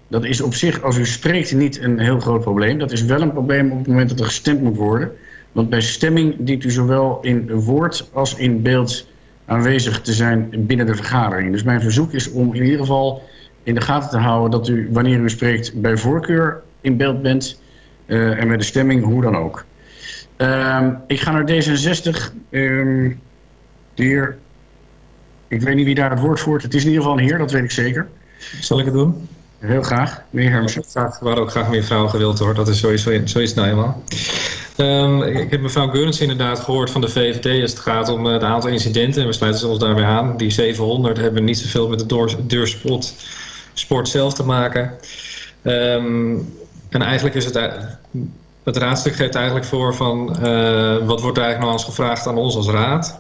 Dat is op zich, als u spreekt, niet een heel groot probleem. Dat is wel een probleem op het moment dat er gestemd moet worden. Want bij stemming dient u zowel in woord als in beeld aanwezig te zijn binnen de vergadering. Dus mijn verzoek is om in ieder geval in de gaten te houden dat u, wanneer u spreekt, bij voorkeur in beeld bent. Uh, en bij de stemming, hoe dan ook. Uh, ik ga naar D66. Um, de heer, ik weet niet wie daar het woord voert. Het is in ieder geval een heer, dat weet ik zeker. Zal ik het doen? Heel graag, meneer Hermsen. Er waren ook graag meer vrouwen gewild hoor, dat is sowieso, zoiets nou eenmaal. Um, ik heb mevrouw Geurens inderdaad gehoord van de VVD als het gaat om het aantal incidenten. En we sluiten ons daarbij aan. Die 700 hebben niet zoveel met de deursport sport zelf te maken. Um, en eigenlijk is het het raadstuk geeft eigenlijk voor van uh, wat wordt er eigenlijk nou eens gevraagd aan ons als raad.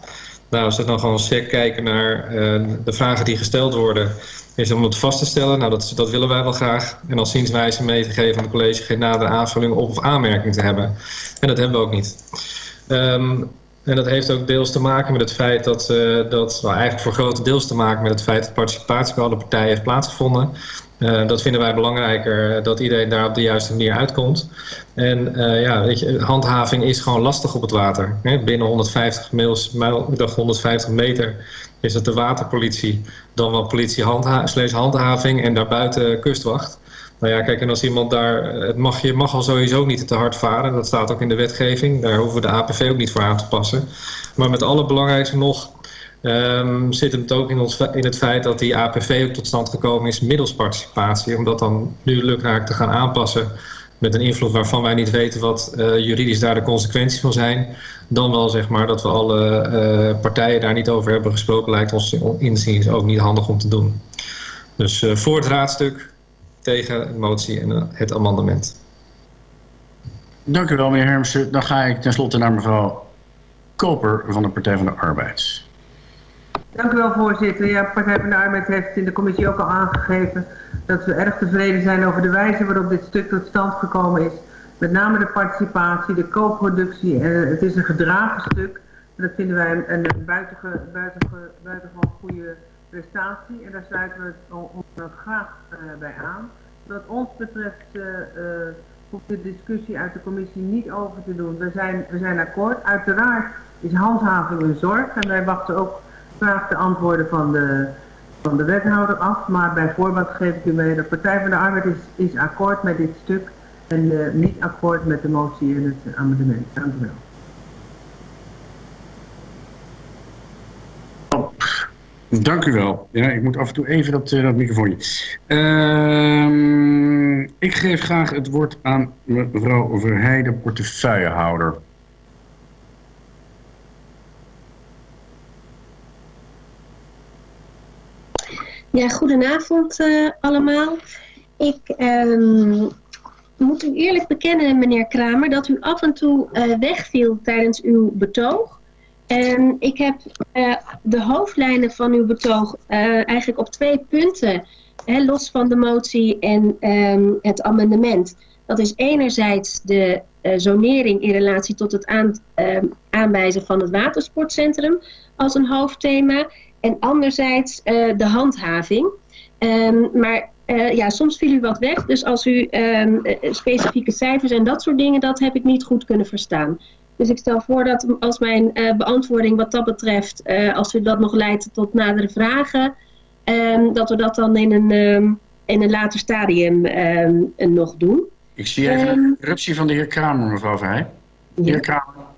Nou, als we dan gewoon sec kijken naar uh, de vragen die gesteld worden, is om het vast te stellen. Nou, dat, dat willen wij wel graag. En als zienswijze mee te geven aan het college geen nadere aanvulling op of aanmerking te hebben. En dat hebben we ook niet. Um, en dat heeft ook deels te maken met het feit dat, uh, dat nou, eigenlijk voor grote deels te maken met het feit dat participatie bij alle partijen heeft plaatsgevonden. Uh, dat vinden wij belangrijker, dat iedereen daar op de juiste manier uitkomt. En uh, ja, weet je, handhaving is gewoon lastig op het water. Hè? Binnen 150, mails, ik dacht 150 meter is het de waterpolitie, dan wel politie handha handhaving en daarbuiten kustwacht. Nou ja, kijk, en als iemand daar, het mag, je mag al sowieso niet te hard varen. Dat staat ook in de wetgeving. Daar hoeven we de APV ook niet voor aan te passen. Maar met alle belangrijkste nog um, zit het ook in, ons, in het feit dat die APV ook tot stand gekomen is middels participatie. Om dat dan nu lukraak te gaan aanpassen met een invloed waarvan wij niet weten wat uh, juridisch daar de consequenties van zijn. Dan wel zeg maar dat we alle uh, partijen daar niet over hebben gesproken lijkt ons inziens ook niet handig om te doen. Dus uh, voor het raadstuk tegen de motie en het amendement. Dank u wel, meneer Hermsen. Dan ga ik tenslotte naar mevrouw Koper van de Partij van de Arbeid. Dank u wel, voorzitter. Ja, Partij van de Arbeid heeft in de commissie ook al aangegeven dat we erg tevreden zijn over de wijze waarop dit stuk tot stand gekomen is. Met name de participatie, de co-productie. het is een gedragen stuk. En dat vinden wij een, een buitenge, buitenge, buitengewoon goede prestatie. En daar sluiten we ons graag uh, bij aan. Wat ons betreft uh, hoeft de discussie uit de commissie niet over te doen. We zijn, we zijn akkoord. Uiteraard is handhaving een zorg. En wij wachten ook graag de antwoorden van de, van de wethouder af. Maar bij voorbaat geef ik u mee, de Partij van de Arbeid is, is akkoord met dit stuk. En niet akkoord met de motie en het amendement. Dank u wel. Dank u wel. Ja, ik moet af en toe even dat, uh, dat microfoontje. Uh, ik geef graag het woord aan mevrouw Verheijden, portefeuillehouder. Ja, goedenavond uh, allemaal. Ik um, moet u eerlijk bekennen, meneer Kramer, dat u af en toe uh, wegviel tijdens uw betoog. En ik heb uh, de hoofdlijnen van uw betoog eigenlijk op twee punten, hè, los van de motie en um, het amendement. Dat is enerzijds de zonering in relatie tot het aan, aanwijzen van het watersportcentrum als een hoofdthema. En anderzijds de handhaving. Um, maar ja, soms viel u wat weg. Dus als u um, specifieke cijfers en dat soort dingen, dat heb ik niet goed kunnen verstaan. Dus ik stel voor dat als mijn uh, beantwoording wat dat betreft, als u dat nog leidt tot nadere vragen, um, dat we dat dan in een, in een later stadium um, nog doen. Ik zie even Ehm. een corruptie van de heer Kramer, mevrouw Vrij. Heer Kramer.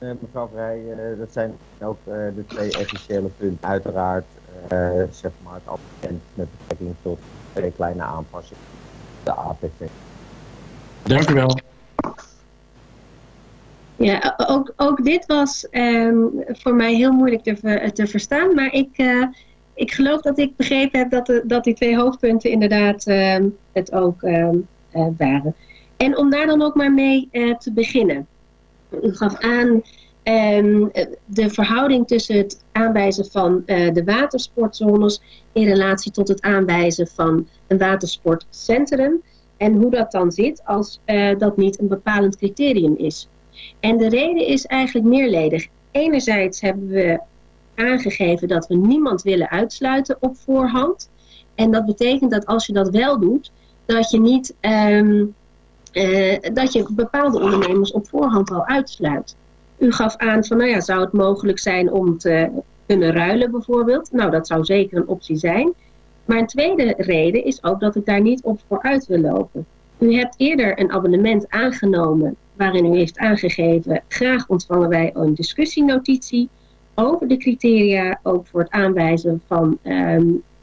Eh, mevrouw Vrij, eh, dat zijn ook eh, de twee essentiële punten. Uiteraard, eh, zeg maar, het abonnement met betrekking tot twee kleine aanpassingen. De APV. Dank u wel. Ja, ook, ook dit was ehm, voor mij heel moeilijk te, te verstaan. Maar ik, eh, ik geloof dat ik begrepen heb dat, de, dat die twee hoofdpunten inderdaad ehm, het ook ehm, eh, waren. En om daar dan ook maar mee eh, te beginnen. U gaf aan ehm, de verhouding tussen het aanwijzen van eh, de watersportzones in relatie tot het aanwijzen van een watersportcentrum. En hoe dat dan zit als eh, dat niet een bepalend criterium is. En de reden is eigenlijk meerledig. Enerzijds hebben we aangegeven dat we niemand willen uitsluiten op voorhand. En dat betekent dat als je dat wel doet, dat je niet ehm, eh, dat je bepaalde ondernemers op voorhand al uitsluit. U gaf aan van, nou ja, zou het mogelijk zijn om te kunnen ruilen bijvoorbeeld? Nou, dat zou zeker een optie zijn. Maar een tweede reden is ook dat ik daar niet op vooruit wil lopen. U hebt eerder een abonnement aangenomen waarin u heeft aangegeven, graag ontvangen wij een discussienotitie over de criteria, ook voor het aanwijzen van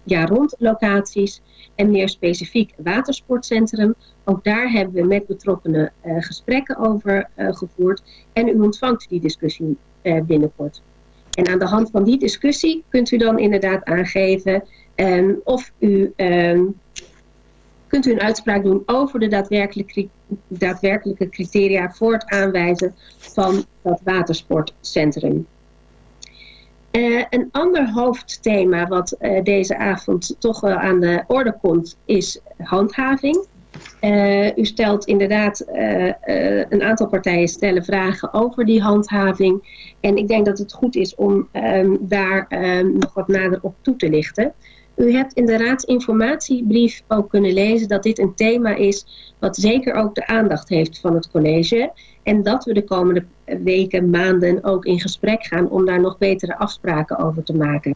ehm ja, rondlocaties en meer specifiek watersportcentrum. Ook daar hebben we met betrokkenen eh, gesprekken over eh, gevoerd en u ontvangt die discussie eh, binnenkort. En aan de hand van die discussie kunt u dan inderdaad aangeven ehm, of u ehm, kunt u een uitspraak doen over de daadwerkelijke, daadwerkelijke criteria voor het aanwijzen van dat watersportcentrum. Eh, een ander hoofdthema wat eh, deze avond toch wel aan de orde komt is handhaving. Eh, u stelt inderdaad, een aantal partijen stellen vragen over die handhaving. En ik denk dat het goed is om ehm, daar ehm, nog wat nader op toe te lichten. U hebt in de raadsinformatiebrief ook kunnen lezen dat dit een thema is wat zeker ook de aandacht heeft van het college. En dat we de komende weken, maanden ook in gesprek gaan om daar nog betere afspraken over te maken.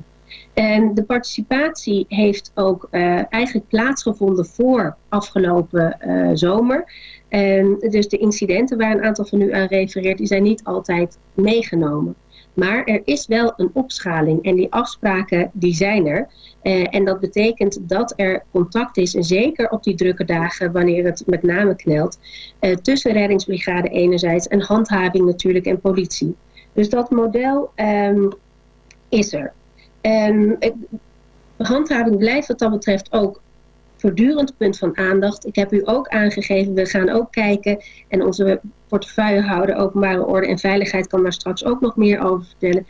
En de participatie heeft ook eh, eigenlijk plaatsgevonden voor afgelopen eh, zomer. En dus de incidenten waar een aantal van u aan refereert, die zijn niet altijd meegenomen. Maar er is wel een opschaling en die afspraken die zijn er. Eh, en dat betekent dat er contact is, en zeker op die drukke dagen wanneer het met name knelt, eh, tussen reddingsbrigade enerzijds en handhaving natuurlijk en politie. Dus dat model ehm, is er. Het- handhaving blijft wat dat betreft ook voortdurend punt van aandacht. Ik heb u ook aangegeven, we gaan ook kijken en onze portefeuillehouder openbare orde en veiligheid kan daar straks ook nog meer over vertellen.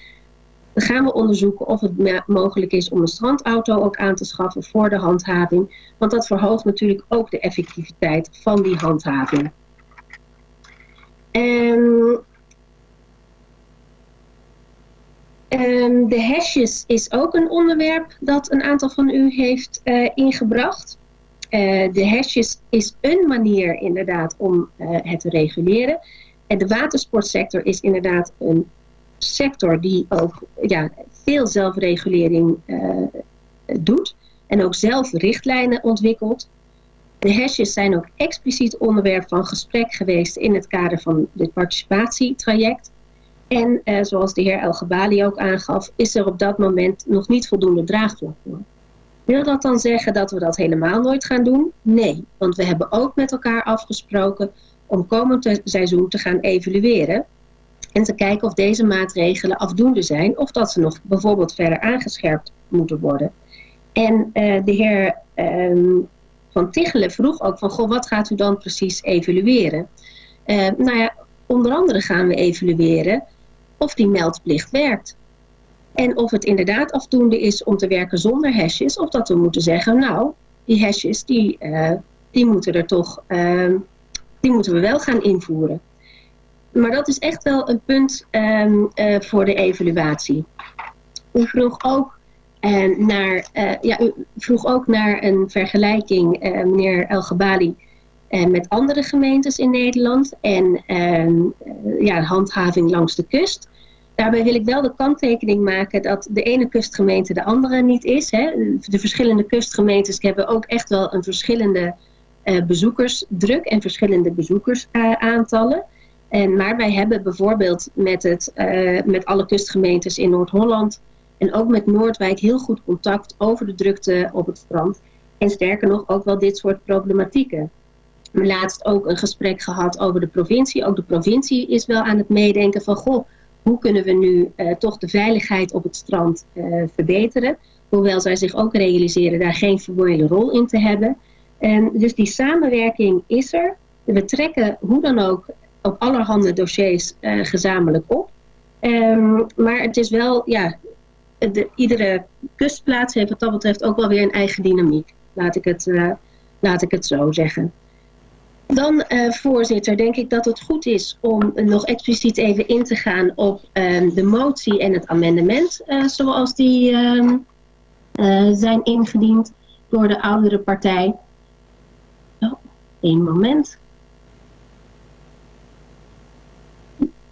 Dan gaan we onderzoeken of het mogelijk is om een strandauto ook aan te schaffen voor de handhaving. Want dat verhoogt natuurlijk ook de effectiviteit van die handhaving. En Ehm, de hashjes is ook een onderwerp dat een aantal van u heeft eh, ingebracht. Eh, de hashjes is een manier inderdaad om eh, het te reguleren. En de watersportsector is inderdaad een sector die ook ja, veel zelfregulering eh, doet. En ook zelf richtlijnen ontwikkelt. De hashjes zijn ook expliciet onderwerp van gesprek geweest in het kader van dit participatietraject. En zoals de heer El Gabali ook aangaf, is er op dat moment nog niet voldoende draagvlak voor. Wil dat dan zeggen dat we dat helemaal nooit gaan doen? Nee, want we hebben ook met elkaar afgesproken om komend seizoen te gaan evalueren. En te kijken of deze maatregelen afdoende zijn of dat ze nog bijvoorbeeld verder aangescherpt moeten worden. En eh, de heer ehm, Van Tichelen vroeg ook van, goh, wat gaat u dan precies evalueren? Eh, nou ja, onder andere gaan we evalueren of die meldplicht werkt. En of het inderdaad afdoende is om te werken zonder hashjes, of dat we moeten zeggen, nou, die hashjes, die, eh, die moeten er toch, ehm, die moeten we wel gaan invoeren. Maar dat is echt wel een punt ehm, eh, voor de evaluatie. U vroeg ook eh, naar, ja, vroeg ook naar een vergelijking, meneer El Gabali, eh, met andere gemeentes in Nederland en ehm, eh, ja, handhaving langs de kust. Daarbij wil ik wel de kanttekening maken dat de ene kustgemeente de andere niet is. Hè. De verschillende kustgemeentes hebben ook echt wel een verschillende eh, bezoekersdruk en verschillende bezoekersaantallen. En, maar wij hebben bijvoorbeeld met, het, eh, met alle kustgemeentes in Noord-Holland en ook met Noordwijk heel goed contact over de drukte op het strand. En sterker nog ook wel dit soort problematieken. We laatst ook een gesprek gehad over de provincie. Ook de provincie is wel aan het meedenken van goh, hoe kunnen we nu uh, toch de veiligheid op het strand uh, verbeteren. Hoewel zij zich ook realiseren daar geen formele rol in te hebben. En dus die samenwerking is er. We trekken hoe dan ook op allerhande dossiers uh, gezamenlijk op. Um, maar het is wel, ja, de, iedere kustplaats heeft wat dat betreft ook wel weer een eigen dynamiek. Laat ik het, laat ik het zo zeggen. Dan, uh, voorzitter, denk ik dat het goed is om nog expliciet even in te gaan op uh, de motie en het amendement, uh, zoals die ehm, zijn ingediend door de oudere partij. Oh, moment.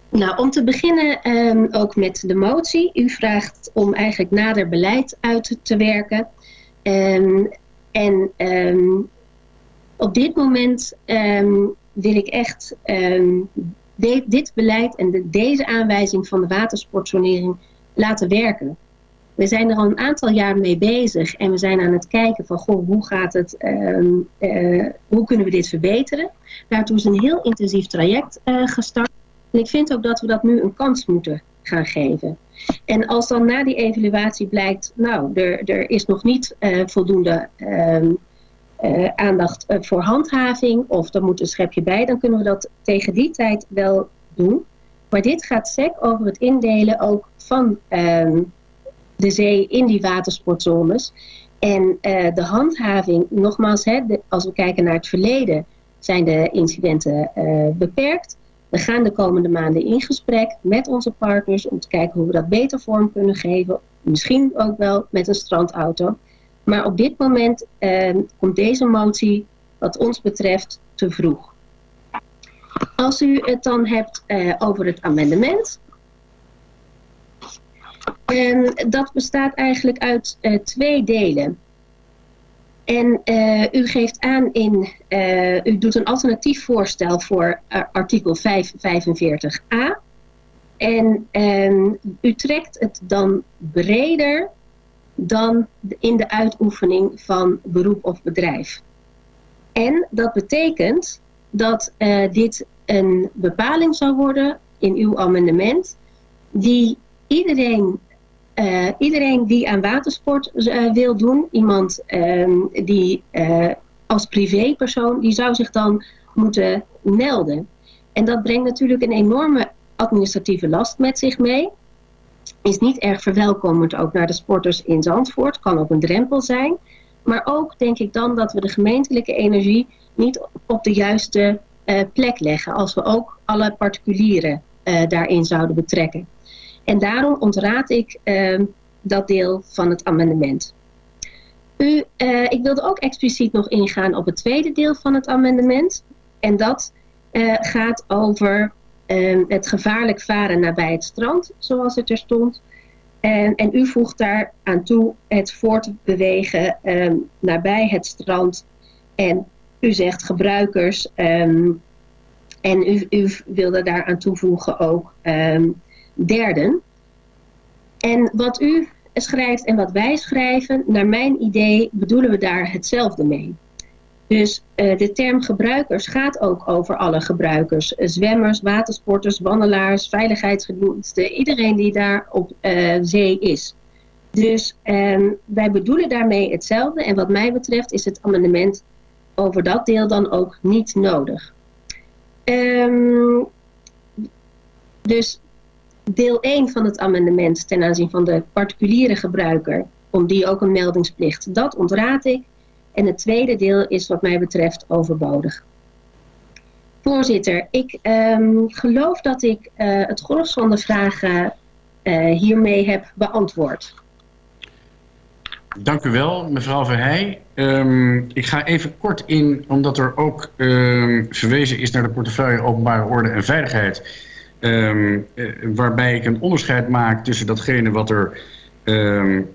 Nou, om te beginnen um, ook met de motie. U vraagt om eigenlijk nader beleid uit te werken. En op dit moment wil ik echt de, dit beleid en de, deze aanwijzing van de watersportzonering laten werken. We zijn er al een aantal jaar mee bezig en we zijn aan het kijken van goh, hoe gaat het, uh, hoe kunnen we dit verbeteren. Daartoe is een heel intensief traject uh, gestart. En ik vind ook dat we dat nu een kans moeten gaan geven. En als dan na die evaluatie blijkt, nou, er, er is nog niet uh, voldoende uh, aandacht voor handhaving of er moet een schepje bij, dan kunnen we dat tegen die tijd wel doen. Maar dit gaat SEC over het indelen ook van ehm, de zee in die watersportzones. En de handhaving, nogmaals, hè, als we kijken naar het verleden, zijn de incidenten beperkt. We gaan de komende maanden in gesprek met onze partners om te kijken hoe we dat beter vorm kunnen geven. Misschien ook wel met een strandauto. Maar op dit moment eh, komt deze motie wat ons betreft te vroeg. Als u het dan hebt uh, over het amendement. En dat bestaat eigenlijk uit uh, twee delen. En uh, u geeft aan in, u doet een alternatief voorstel voor artikel 545a. En um, u trekt het dan breder dan in de uitoefening van beroep of bedrijf. En dat betekent dat dit een bepaling zou worden in uw amendement die iedereen uh, iedereen die aan watersport uh, wil doen, iemand uh, die eh, als privépersoon, die zou zich dan moeten melden. En dat brengt natuurlijk een enorme administratieve last met zich mee. Is niet erg verwelkomend ook naar de sporters in Zandvoort, kan ook een drempel zijn. Maar ook denk ik dan dat we de gemeentelijke energie niet op de juiste uh, plek leggen. Als we ook alle particulieren uh, daarin zouden betrekken. En daarom ontraad ik uh, dat deel van het amendement. U, uh, ik wilde ook expliciet nog ingaan op het tweede deel van het amendement. En dat gaat over ehm, het gevaarlijk varen nabij het strand, zoals het er stond. En, en u voegt daar aan toe het voortbewegen um, nabij het strand. En u zegt gebruikers. En u, u wilde daar aan toevoegen ook derden. En wat u schrijft en wat wij schrijven, naar mijn idee bedoelen we daar hetzelfde mee. Dus uh, de term gebruikers gaat ook over alle gebruikers. Zwemmers, watersporters, wandelaars, veiligheidsgediensten, iedereen die daar op uh, zee is. Dus um, wij bedoelen daarmee hetzelfde. En wat mij betreft is het amendement over dat deel dan ook niet nodig. Um, dus deel 1 van het amendement ten aanzien van de particuliere gebruiker, om die ook een meldingsplicht, dat ontraad ik. En het tweede deel is wat mij betreft overbodig. Voorzitter, ik um, geloof dat ik uh, het gros van de vragen uh, hiermee heb beantwoord. Dank u wel, mevrouw Verheij. Um, ik ga even kort in, omdat er ook um, verwezen is naar de portefeuille Openbare Orde en Veiligheid. Uh, waarbij ik een onderscheid maak tussen datgene wat er ehm,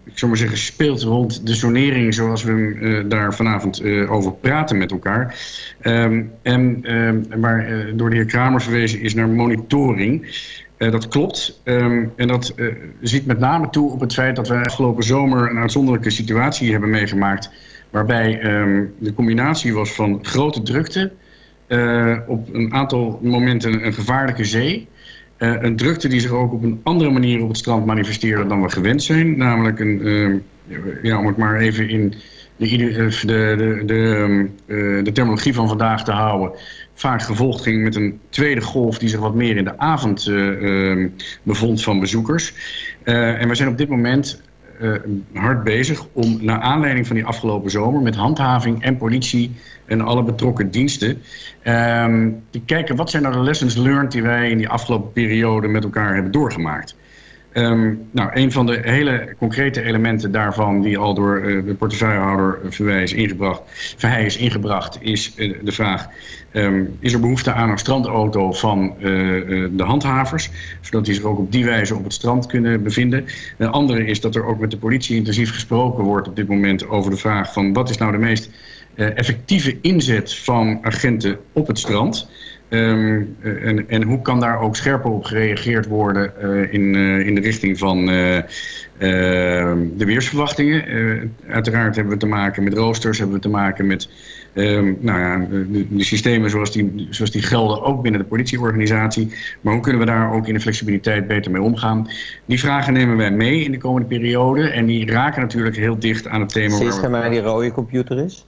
ik zou maar zeggen, speelt rond de zonering zoals we hem eh, daar vanavond eh, over praten met elkaar. Ehm, en ehm, waar eh, door de heer Kramer verwezen is naar monitoring. Dat klopt. Ehm, en dat ziet met name toe op het feit dat we afgelopen zomer een uitzonderlijke situatie hebben meegemaakt. Waarbij ehm, de combinatie was van grote drukte, op een aantal momenten een gevaarlijke zee. Eh, een drukte die zich ook op een andere manier op het strand manifesteerde dan we gewend zijn. Namelijk een, ehm, ja, om het maar even in de, eh, de, de, ehm, eh, de terminologie van vandaag te houden. Vaak gevolgd ging met een tweede golf die zich wat meer in de avond eh, ehm, bevond van bezoekers. En we zijn op dit moment hard bezig om naar aanleiding van die afgelopen zomer met handhaving en politie en alle betrokken diensten ehm, te kijken wat zijn nou de lessons learned die wij in die afgelopen periode met elkaar hebben doorgemaakt. Ehm, nou, een van de hele concrete elementen daarvan, die al door eh, de portefeuillehouder Verwij is ingebracht, Verheij is ingebracht, is eh, de vraag: ehm, is er behoefte aan een strandauto van eh, eh, de handhavers, zodat die zich ook op die wijze op het strand kunnen bevinden? Een andere is dat er ook met de politie intensief gesproken wordt op dit moment over de vraag van wat is nou de meest eh, effectieve inzet van agenten op het strand. Ehm, eh, en, en hoe kan daar ook scherper op gereageerd worden eh, in, eh, in de richting van eh, ehm, de weersverwachtingen? Uiteraard hebben we te maken met roosters, hebben we te maken met ehm, nou ja, de, de systemen zoals die, zoals die gelden ook binnen de politieorganisatie. Maar hoe kunnen we daar ook in de flexibiliteit beter mee omgaan? Die vragen nemen wij mee in de komende periode en die raken natuurlijk heel dicht aan het thema. Waar we- mij die rode computer is.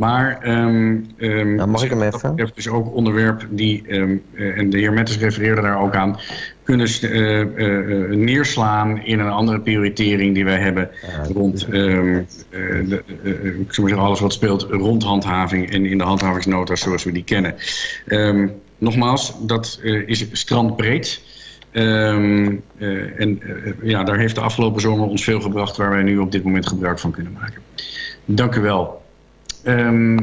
Maar ehm Nou, mag ik hem dat even? betreft dus ook onderwerp die, ehm, eh, en de heer Metters refereerde daar ook aan, kunnen eh, eh, neerslaan in een andere prioritering die wij hebben rond de, ik zeggen, alles wat speelt rond handhaving en in de handhavingsnota's zoals we die kennen. Nogmaals, dat is strandbreed. En ja, daar heeft de afgelopen zomer ons veel gebracht waar wij nu op dit moment gebruik van kunnen maken. Dank u wel. Ehm,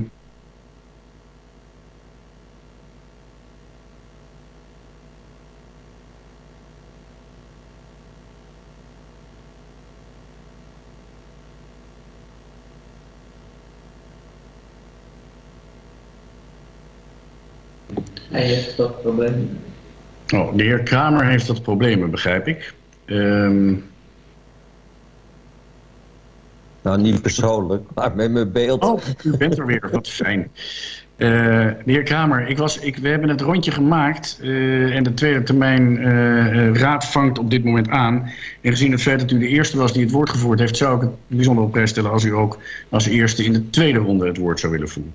Hij heeft dat probleem. Oh, de heer Kramer heeft dat problemen, begrijp ik. Ehm, Nou, niet persoonlijk, maar met mijn beeld. Oh, u bent er weer, wat fijn. Eh, de heer Kramer, ik was, ik, we hebben het rondje gemaakt eh, en de tweede termijn eh, raad vangt op dit moment aan. En gezien het feit dat u de eerste was die het woord gevoerd heeft, zou ik het bijzonder op prijs stellen als u ook als eerste in de tweede ronde het woord zou willen voeren.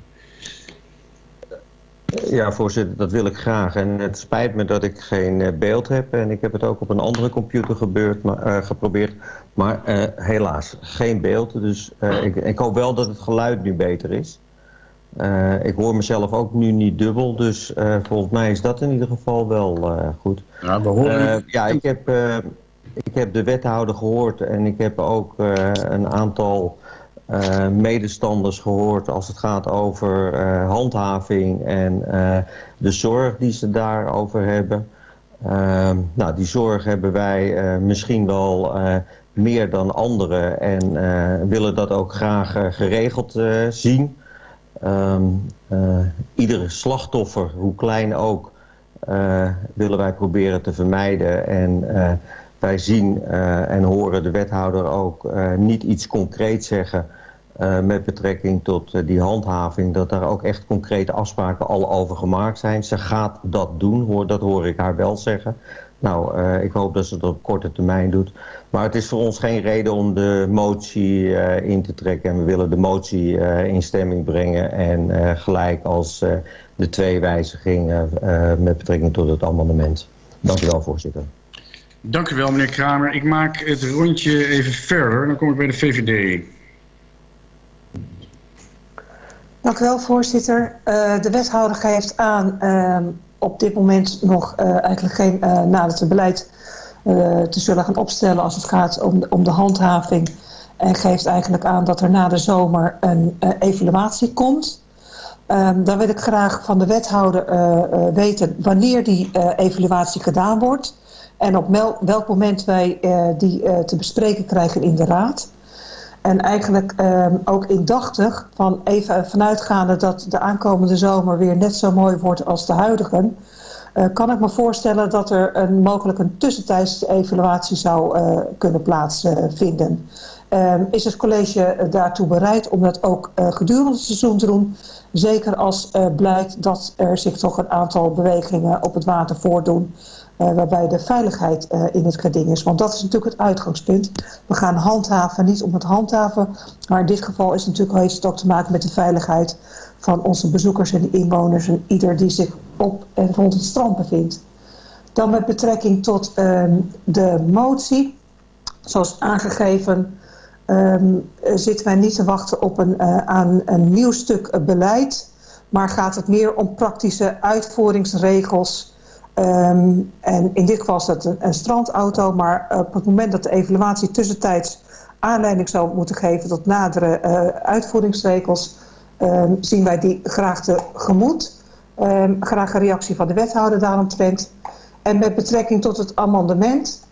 Ja, voorzitter, dat wil ik graag. En het spijt me dat ik geen eh, beeld heb. En ik heb het ook op een andere computer gebeurd, maar, eh, geprobeerd. Maar eh, helaas, geen beeld. Dus ik, ik hoop wel dat het geluid nu beter is. Ik hoor mezelf ook nu niet dubbel. Dus volgens mij is dat in ieder geval wel goed. Ja, we horen ja, ik heb, ik heb de wethouder gehoord. En ik heb ook een aantal eh, medestanders gehoord als het gaat over eh, handhaving en eh, de zorg die ze daarover hebben. Ehm, nou, die zorg hebben wij misschien wel meer dan anderen en willen dat ook graag geregeld zien. Ehm, eh, iedere slachtoffer, hoe klein ook, willen wij proberen te vermijden. En wij zien eh, en horen de wethouder ook eh, niet iets concreets zeggen eh, met betrekking tot die handhaving. Dat daar ook echt concrete afspraken al over gemaakt zijn. Ze gaat dat doen, hoor, dat hoor ik haar wel zeggen. Nou, ik hoop dat ze dat op korte termijn doet. Maar het is voor ons geen reden om de motie in te trekken. En we willen de motie in stemming brengen. En gelijk als de twee wijzigingen met betrekking tot het amendement. Dank u wel, voorzitter. Dank u wel, meneer Kramer. Ik maak het rondje even verder. Dan kom ik bij de VVD. Dank u wel, voorzitter. Eh, de wethouder geeft aan ehm, op dit moment nog eh, eigenlijk geen uh, naderend beleid te zullen gaan opstellen als het gaat om, om de handhaving. En geeft eigenlijk aan dat er na de zomer een evaluatie komt. Um, dan wil ik graag van de wethouder weten wanneer die evaluatie gedaan wordt. En op welk moment wij die te bespreken krijgen in de raad. En eigenlijk ehm, ook indachtig van even vanuitgaande dat de aankomende zomer weer net zo mooi wordt als de huidige. Uh, kan ik me voorstellen dat er een, mogelijk een tussentijdse evaluatie zou uh, kunnen plaatsvinden. Uh, is het college daartoe bereid om dat ook uh, gedurende het seizoen te doen? Zeker als blijkt dat er zich toch een aantal bewegingen op het water voordoen uh, waarbij de veiligheid uh, in het geding is. Want dat is natuurlijk het uitgangspunt. We gaan handhaven, niet om het handhaven, maar in dit geval is het natuurlijk, heeft het ook te maken met de veiligheid van onze bezoekers en inwoners en ieder die zich op en rond het strand bevindt. Dan met betrekking tot um, de motie, zoals aangegeven, um, zitten wij niet te wachten op een, uh, aan een nieuw stuk beleid, maar gaat het meer om praktische uitvoeringsregels Um, en in dit geval is dat een, strandauto, maar op het moment dat de evaluatie tussentijds aanleiding zou moeten geven tot nadere uh, uitvoeringsregels, um, zien wij die graag tegemoet. Um, graag een reactie van de wethouder daaromtrent. En met betrekking tot het amendement,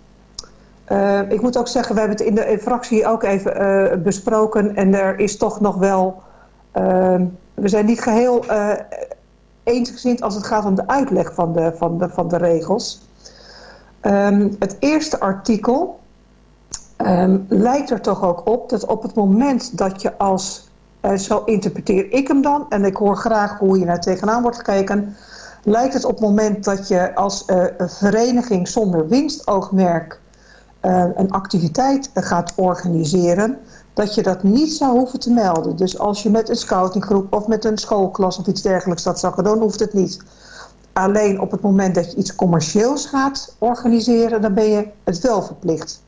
uh, ik moet ook zeggen, we hebben het in de fractie ook even besproken en er is toch nog wel, we zijn niet geheel eensgezind als het gaat om de uitleg van de, van de, van de regels. Um, het eerste artikel um, lijkt er toch ook op dat op het moment dat je als, uh, zo interpreteer ik hem dan, en ik hoor graag hoe je naar tegenaan wordt gekeken, lijkt het op het moment dat je als uh, vereniging zonder winstoogmerk uh, een activiteit gaat organiseren, dat je dat niet zou hoeven te melden. Dus als je met een scoutinggroep of met een schoolklas of iets dergelijks dat zou gaan hoeft het niet. Alleen op het moment dat je iets commercieels gaat organiseren, dan ben je het wel verplicht.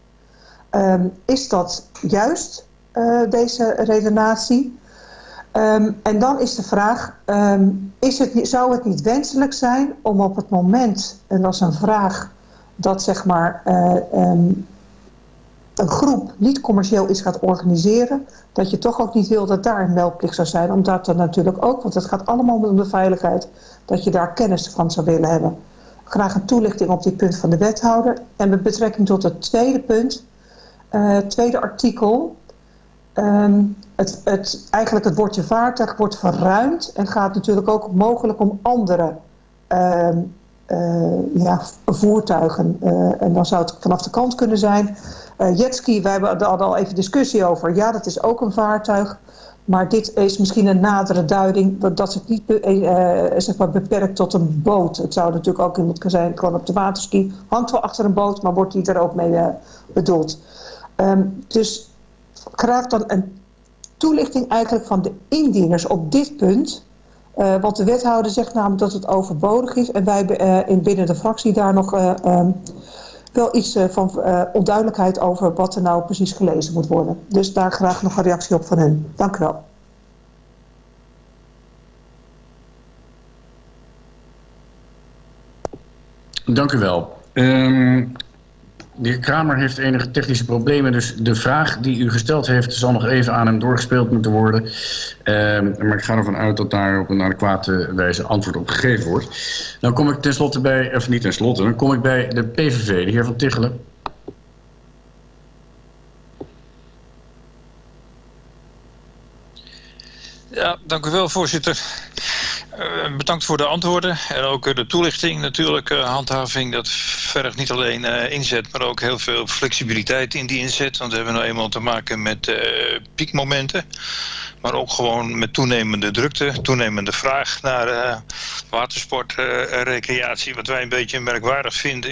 Um, is dat juist, uh, deze redenatie? Um, en dan is de vraag, um, is het, zou het niet wenselijk zijn om op het moment, en dat is een vraag dat zeg maar uh, een groep niet commercieel iets gaat organiseren, dat je toch ook niet wil dat daar een meldplicht zou zijn. Omdat er natuurlijk ook, want het gaat allemaal om de veiligheid, dat je daar kennis van zou willen hebben. Graag een toelichting op dit punt van de wethouder. En met betrekking tot het tweede punt, uh, tweede artikel. Um, het, het, eigenlijk het woordje vaartuig wordt verruimd en gaat natuurlijk ook mogelijk om andere um, uh, ja, voertuigen. Uh, en dan zou het vanaf de kant kunnen zijn jetski, wij hebben er al even discussie over. Ja, dat is ook een vaartuig. Maar dit is misschien een nadere duiding dat, dat het niet uh, zeg maar beperkt tot een boot. Het zou natuurlijk ook in het zijn gewoon op de waterski. Hangt wel achter een boot, maar wordt die er ook mee bedoeld. Um, dus graag dan een toelichting eigenlijk van de indieners op dit punt. Uh, want de wethouder zegt namelijk dat het overbodig is. En wij in binnen de fractie daar nog um, wel iets uh, van uh, onduidelijkheid over wat er nou precies gelezen moet worden. Dus daar graag nog een reactie op van hen. Dank u wel. Dank u wel. Um, de heer Kramer heeft enige technische problemen, dus de vraag die u gesteld heeft zal nog even aan hem doorgespeeld moeten worden. Um, maar ik ga ervan uit dat daar op een adequate wijze antwoord op gegeven wordt. Dan kom ik tenslotte bij, of niet tenslotte, dan kom ik bij de PVV, de heer Van Tichelen. Ja, dank u wel, voorzitter. Uh, bedankt voor de antwoorden en ook uh, de toelichting. Natuurlijk, uh, handhaving, dat vergt niet alleen inzet, maar ook heel veel flexibiliteit in die inzet. Want we hebben nou eenmaal te maken met piekmomenten. Maar ook gewoon met toenemende drukte, toenemende vraag naar watersport, recreatie. Wat wij een beetje merkwaardig vinden